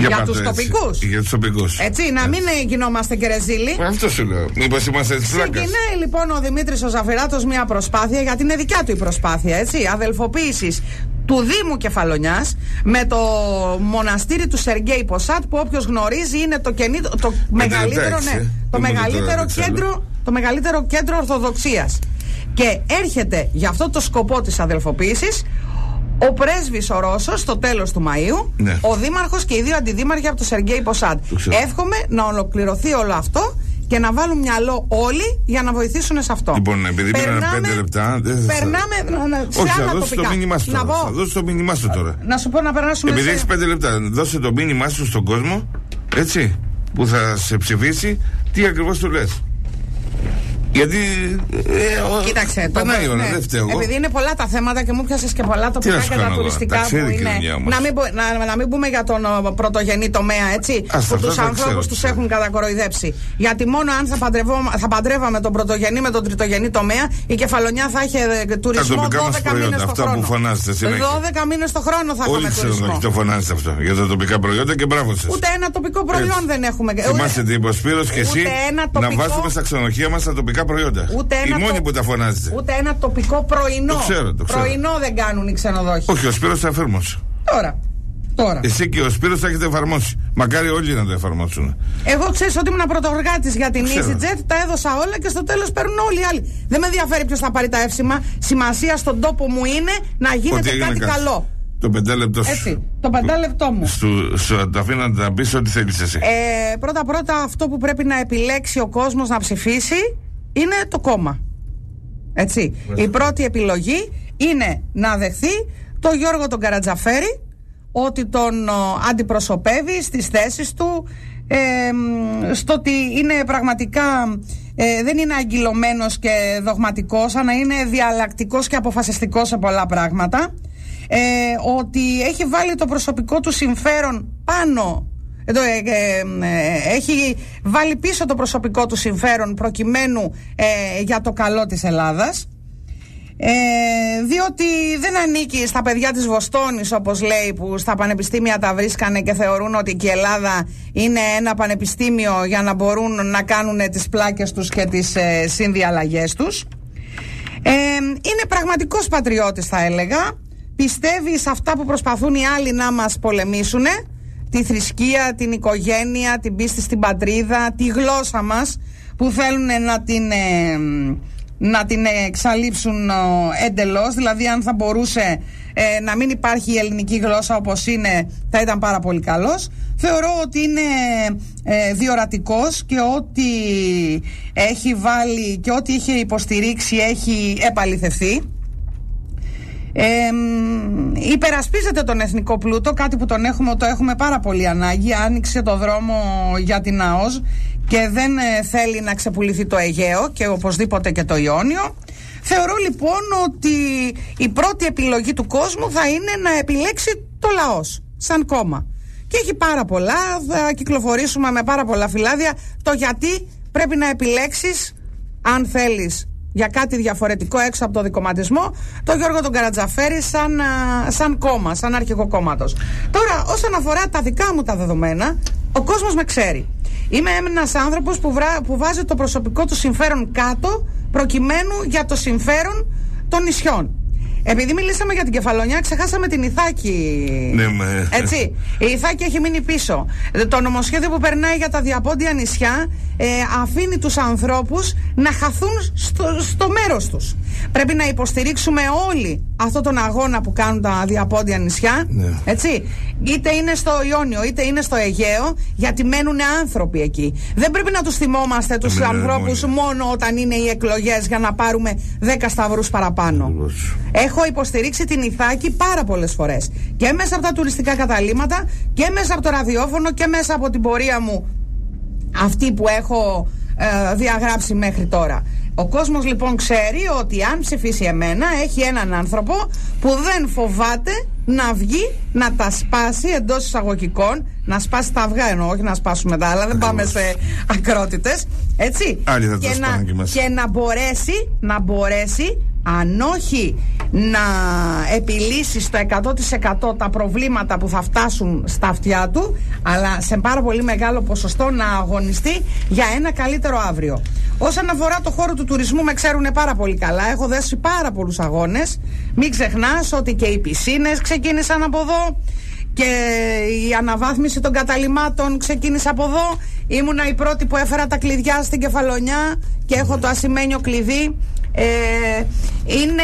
Για, για τους τοπικούς. Για τους τοπικούς. Έτσι, να μην γινόμαστε και ρεζίλοι. Αυτό σου λέω. Μήπως είμαστε τη πλάκα. Ξεκινάει λοιπόν ο Δημήτρης ο Ζαφυράτος μια προσπάθεια, γιατί είναι δικιά του η προσπάθεια, έτσι. Αδελφοποίησης του Δήμου Κεφαλονιάς με το μοναστήρι του Σεργέη Ποσάτ, που όποιος γνωρίζει είναι το, κενή, το, μεγαλύτερο, ναι, ε. το, μεγαλύτερο κέντρο, το μεγαλύτερο κέντρο Ορθοδοξίας. Και έρχεται για αυτό το σκοπό της αδελφοποίησης ο πρέσβης ο Ρώσος στο τέλος του Μαΐου, ο δήμαρχος και οι δύο αντιδήμαρχοι από το Σεργέη Ποσάντ. Εύχομαι να ολοκληρωθεί όλο αυτό και να βάλουν μυαλό όλοι για να βοηθήσουν σε αυτό. Λοιπόν, επειδή περνάμε, πέντε λεπτά. Δεν περνάμε σε Όχι, άλλα θα δώσει το μήνυμά σου τώρα. Θα δώσει το μήνυμά σου τώρα. Να σου πω να περάσουμε. Επειδή έχεις πέντε λεπτά, δώσε το μήνυμά σου στον κόσμο, έτσι, που θα σε ψηφίσει, τι ακριβώς του λες; Γιατί. Ε, Κοίταξε. Το, ναι, ναι, Επειδή είναι πολλά τα θέματα και μου πιάσε και πολλά τοπικά και τα τουριστικά που είναι. Να μην, να, να μην πούμε για τον πρωτογενή τομέα, έτσι. Ας, που τους ανθρώπους τους έχουν κατακοροϊδέψει. Γιατί μόνο αν θα, θα παντρεύαμε τον πρωτογενή με τον τριτογενή τομέα, η κεφαλονιά θα είχε ε, τουρισμό 12 μήνες το χρόνο. Που 12 μήνες το χρόνο θα είχαμε τουρισμό. Όχι, το φωνάζετε αυτό. Για τα τοπικά προϊόντα και μπράβο σας. Ούτε ένα τοπικό προϊόν δεν έχουμε. Θυμάστε την υποσπήρωση και εσύ να βάζουμε στα ξενοδοχεία μας τα τοπικά προϊόντα. Ούτε ένα οι μόνοι που τα φωνάζετε. Ούτε ένα τοπικό πρωινό. Το ξέρω, το ξέρω. Πρωινό δεν κάνουν οι ξενοδόχοι. Όχι, ο Σπύρος θα εφαρμόσει. Τώρα. Τώρα. Εσύ και ο Σπύρος θα έχετε εφαρμόσει. Μακάρι όλοι να το εφαρμόσουν. Εγώ ξέρω ότι ήμουν πρωτοργάτης για την EasyJet, τα έδωσα όλα και στο τέλος παίρνουν όλοι οι άλλοι. Δεν με ενδιαφέρει ποιος θα πάρει τα εύσημα. Σημασία στον τόπο μου είναι να γίνεται κάτι καλό. Το πεντάλεπτο σου. Έτσι, το πεντάλεπτό μου. Σου, σου αφήνω να τα πεις ό,τι θέλεις εσύ. Ε, πρώτα πρώτα αυτό που πρέπει να επιλέξει ο κόσμος να ψηφίσει είναι το κόμμα. Έτσι. Η πρώτη επιλογή είναι να δεχθεί τον Γιώργο τον Καρατζαφέρη ότι τον αντιπροσωπεύει στις θέσεις του ε, στο ότι είναι πραγματικά ε, δεν είναι αγκυλωμένος και δογματικός αλλά είναι διαλλακτικός και αποφασιστικός σε πολλά πράγματα ε, ότι έχει βάλει το προσωπικό του συμφέρον πάνω εδώ, ε, ε, ε, έχει βάλει πίσω το προσωπικό του συμφέρον προκειμένου για το καλό της Ελλάδας. Διότι δεν ανήκει στα παιδιά της Βοστόνης όπως λέει που στα πανεπιστήμια τα βρίσκανε και θεωρούν ότι και η Ελλάδα είναι ένα πανεπιστήμιο για να μπορούν να κάνουν τις πλάκες τους και τις ε, συνδιαλλαγές τους. Είναι πραγματικός πατριώτης θα έλεγα. Πιστεύει σε αυτά που προσπαθούν οι άλλοι να μας πολεμήσουν τη θρησκεία, την οικογένεια, την πίστη στην πατρίδα, τη γλώσσα μας που θέλουν να την, ε, να την εξαλείψουν ε, εντελώς. Δηλαδή αν θα μπορούσε ε, να μην υπάρχει η ελληνική γλώσσα όπως είναι θα ήταν πάρα πολύ καλός. Θεωρώ ότι είναι ε, διορατικός και ότι έχει βάλει και ό,τι είχε υποστηρίξει έχει επαληθευτεί. Ε, υπερασπίζεται τον εθνικό πλούτο, κάτι που τον έχουμε, το έχουμε πάρα πολύ ανάγκη. Άνοιξε το δρόμο για την ΑΟΣ και δεν ε, θέλει να ξεπουληθεί το Αιγαίο και οπωσδήποτε και το Ιόνιο. Θεωρώ λοιπόν ότι η πρώτη επιλογή του κόσμου θα είναι να επιλέξει το λαός σαν κόμμα. Και έχει πάρα πολλά, θα κυκλοφορήσουμε με πάρα πολλά φυλάδια το γιατί πρέπει να επιλέξεις αν θέλεις για κάτι διαφορετικό έξω από το δικοματισμό το Γιώργο τον Καρατζαφέρη σαν, σαν κόμμα, σαν αρχικό κόμματος. Τώρα, όσον αφορά τα δικά μου τα δεδομένα, ο κόσμος με ξέρει. Είμαι ένας άνθρωπος που, που βάζει το προσωπικό του συμφέρον κάτω προκειμένου για το συμφέρον των νησιών. Επειδή μιλήσαμε για την κεφαλονιά, ξεχάσαμε την Ιθάκη. Ναι, με... Έτσι. Η Ιθάκη έχει μείνει πίσω. Το νομοσχέδιο που περνάει για τα διαπόντια νησιά ε, αφήνει τους ανθρώπους να χαθούν στο, στο μέρος τους. Πρέπει να υποστηρίξουμε όλοι αυτό τον αγώνα που κάνουν τα διαπόντια νησιά. Ναι. Έτσι. Είτε είναι στο Ιόνιο, είτε είναι στο Αιγαίο, γιατί μένουν άνθρωποι εκεί. Δεν πρέπει να τους θυμόμαστε τους ναι, ανθρώπους μόνο όταν είναι οι εκλογές για να πάρουμε 10 σταυρούς παραπάνω. Έχω υποστηρίξει την Ιθάκη πάρα πολλές φορές. Και μέσα από τα τουριστικά καταλήμματα και μέσα από το ραδιόφωνο και μέσα από την πορεία μου αυτή που έχω ε, διαγράψει μέχρι τώρα. Ο κόσμος λοιπόν ξέρει ότι αν ψηφίσει εμένα έχει έναν άνθρωπο που δεν φοβάται να βγει, να τα σπάσει εντός εισαγωγικών, να σπάσει τα αυγά εννοώ, όχι να σπάσουμε τα άλλα, δεν πάμε σε ακρότητες, έτσι. και, να, και να μπορέσει, να μπορέσει αν όχι να επιλύσεις στο 100% τα προβλήματα που θα φτάσουν στα αυτιά του, αλλά σε πάρα πολύ μεγάλο ποσοστό να αγωνιστεί για ένα καλύτερο αύριο. Όσον αφορά το χώρο του τουρισμού, με ξέρουν πάρα πολύ καλά. Έχω δέσει πάρα πολλούς αγώνες. Μην ξεχνάς ότι και οι πισίνες ξεκίνησαν από εδώ και η αναβάθμιση των καταλημάτων ξεκίνησε από εδώ. Ήμουνα η πρώτη που έφερα τα κλειδιά στην κεφαλονιά και έχω το ασημένιο κλειδί. Ε, είναι,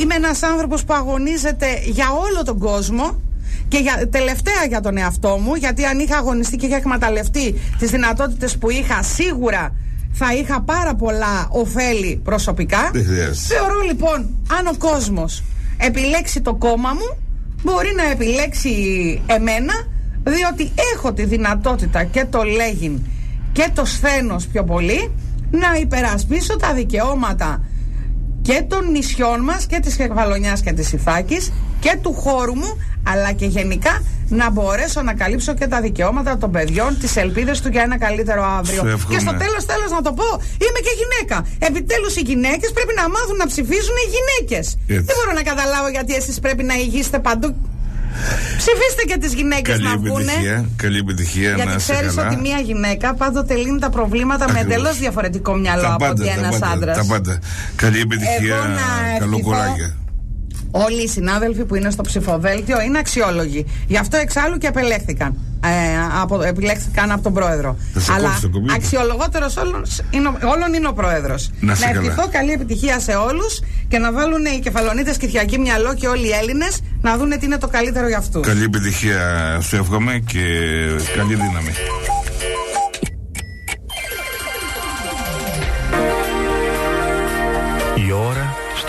είμαι ένας άνθρωπος που αγωνίζεται για όλο τον κόσμο και για, τελευταία για τον εαυτό μου γιατί αν είχα αγωνιστεί και είχα εκμεταλλευτεί τις δυνατότητες που είχα σίγουρα θα είχα πάρα πολλά ωφέλη προσωπικά. Θεωρώ λοιπόν, αν ο κόσμος επιλέξει το κόμμα μου, μπορεί να επιλέξει εμένα, διότι έχω τη δυνατότητα και το λέγειν και το σθένος πιο πολύ να υπερασπίσω τα δικαιώματα και των νησιών μας και της Κεφαλονιάς και της Ιθάκης και του χώρου μου αλλά και γενικά να μπορέσω να καλύψω και τα δικαιώματα των παιδιών, τις ελπίδες του για ένα καλύτερο αύριο. Και στο τέλος τέλος να το πω, είμαι και γυναίκα. Επιτέλους οι γυναίκες πρέπει να μάθουν να ψηφίζουν οι γυναίκες. Δεν μπορώ να καταλάβω γιατί εσείς πρέπει να ηγείστε παντού Ψηφίστε και τις γυναίκες να πούνε. Καλή επιτυχία, Γιατί ξέρεις ότι μια γυναίκα πάντοτε λύνει τα προβλήματα Ακριβώς. με εντελώς διαφορετικό μυαλό από ότι ένας άντρας. Τα πάντα. Καλή επιτυχία. Καλό κουράγιο. Όλοι οι συνάδελφοι που είναι στο ψηφοδέλτιο είναι αξιόλογοι. Γι' αυτό εξάλλου και επελέχθηκαν. Ε, από, επιλέχθηκαν από τον πρόεδρο. Αλλά αξιολογότερος όλων, όλων είναι ο πρόεδρος. Να, να ευχηθώ καλή επιτυχία σε όλους και να βάλουν οι κεφαλονίτες Κυριακή μυαλό και όλοι οι Έλληνες να δουν τι είναι το καλύτερο για αυτούς. Καλή επιτυχία σου εύχομαι και καλή δύναμη.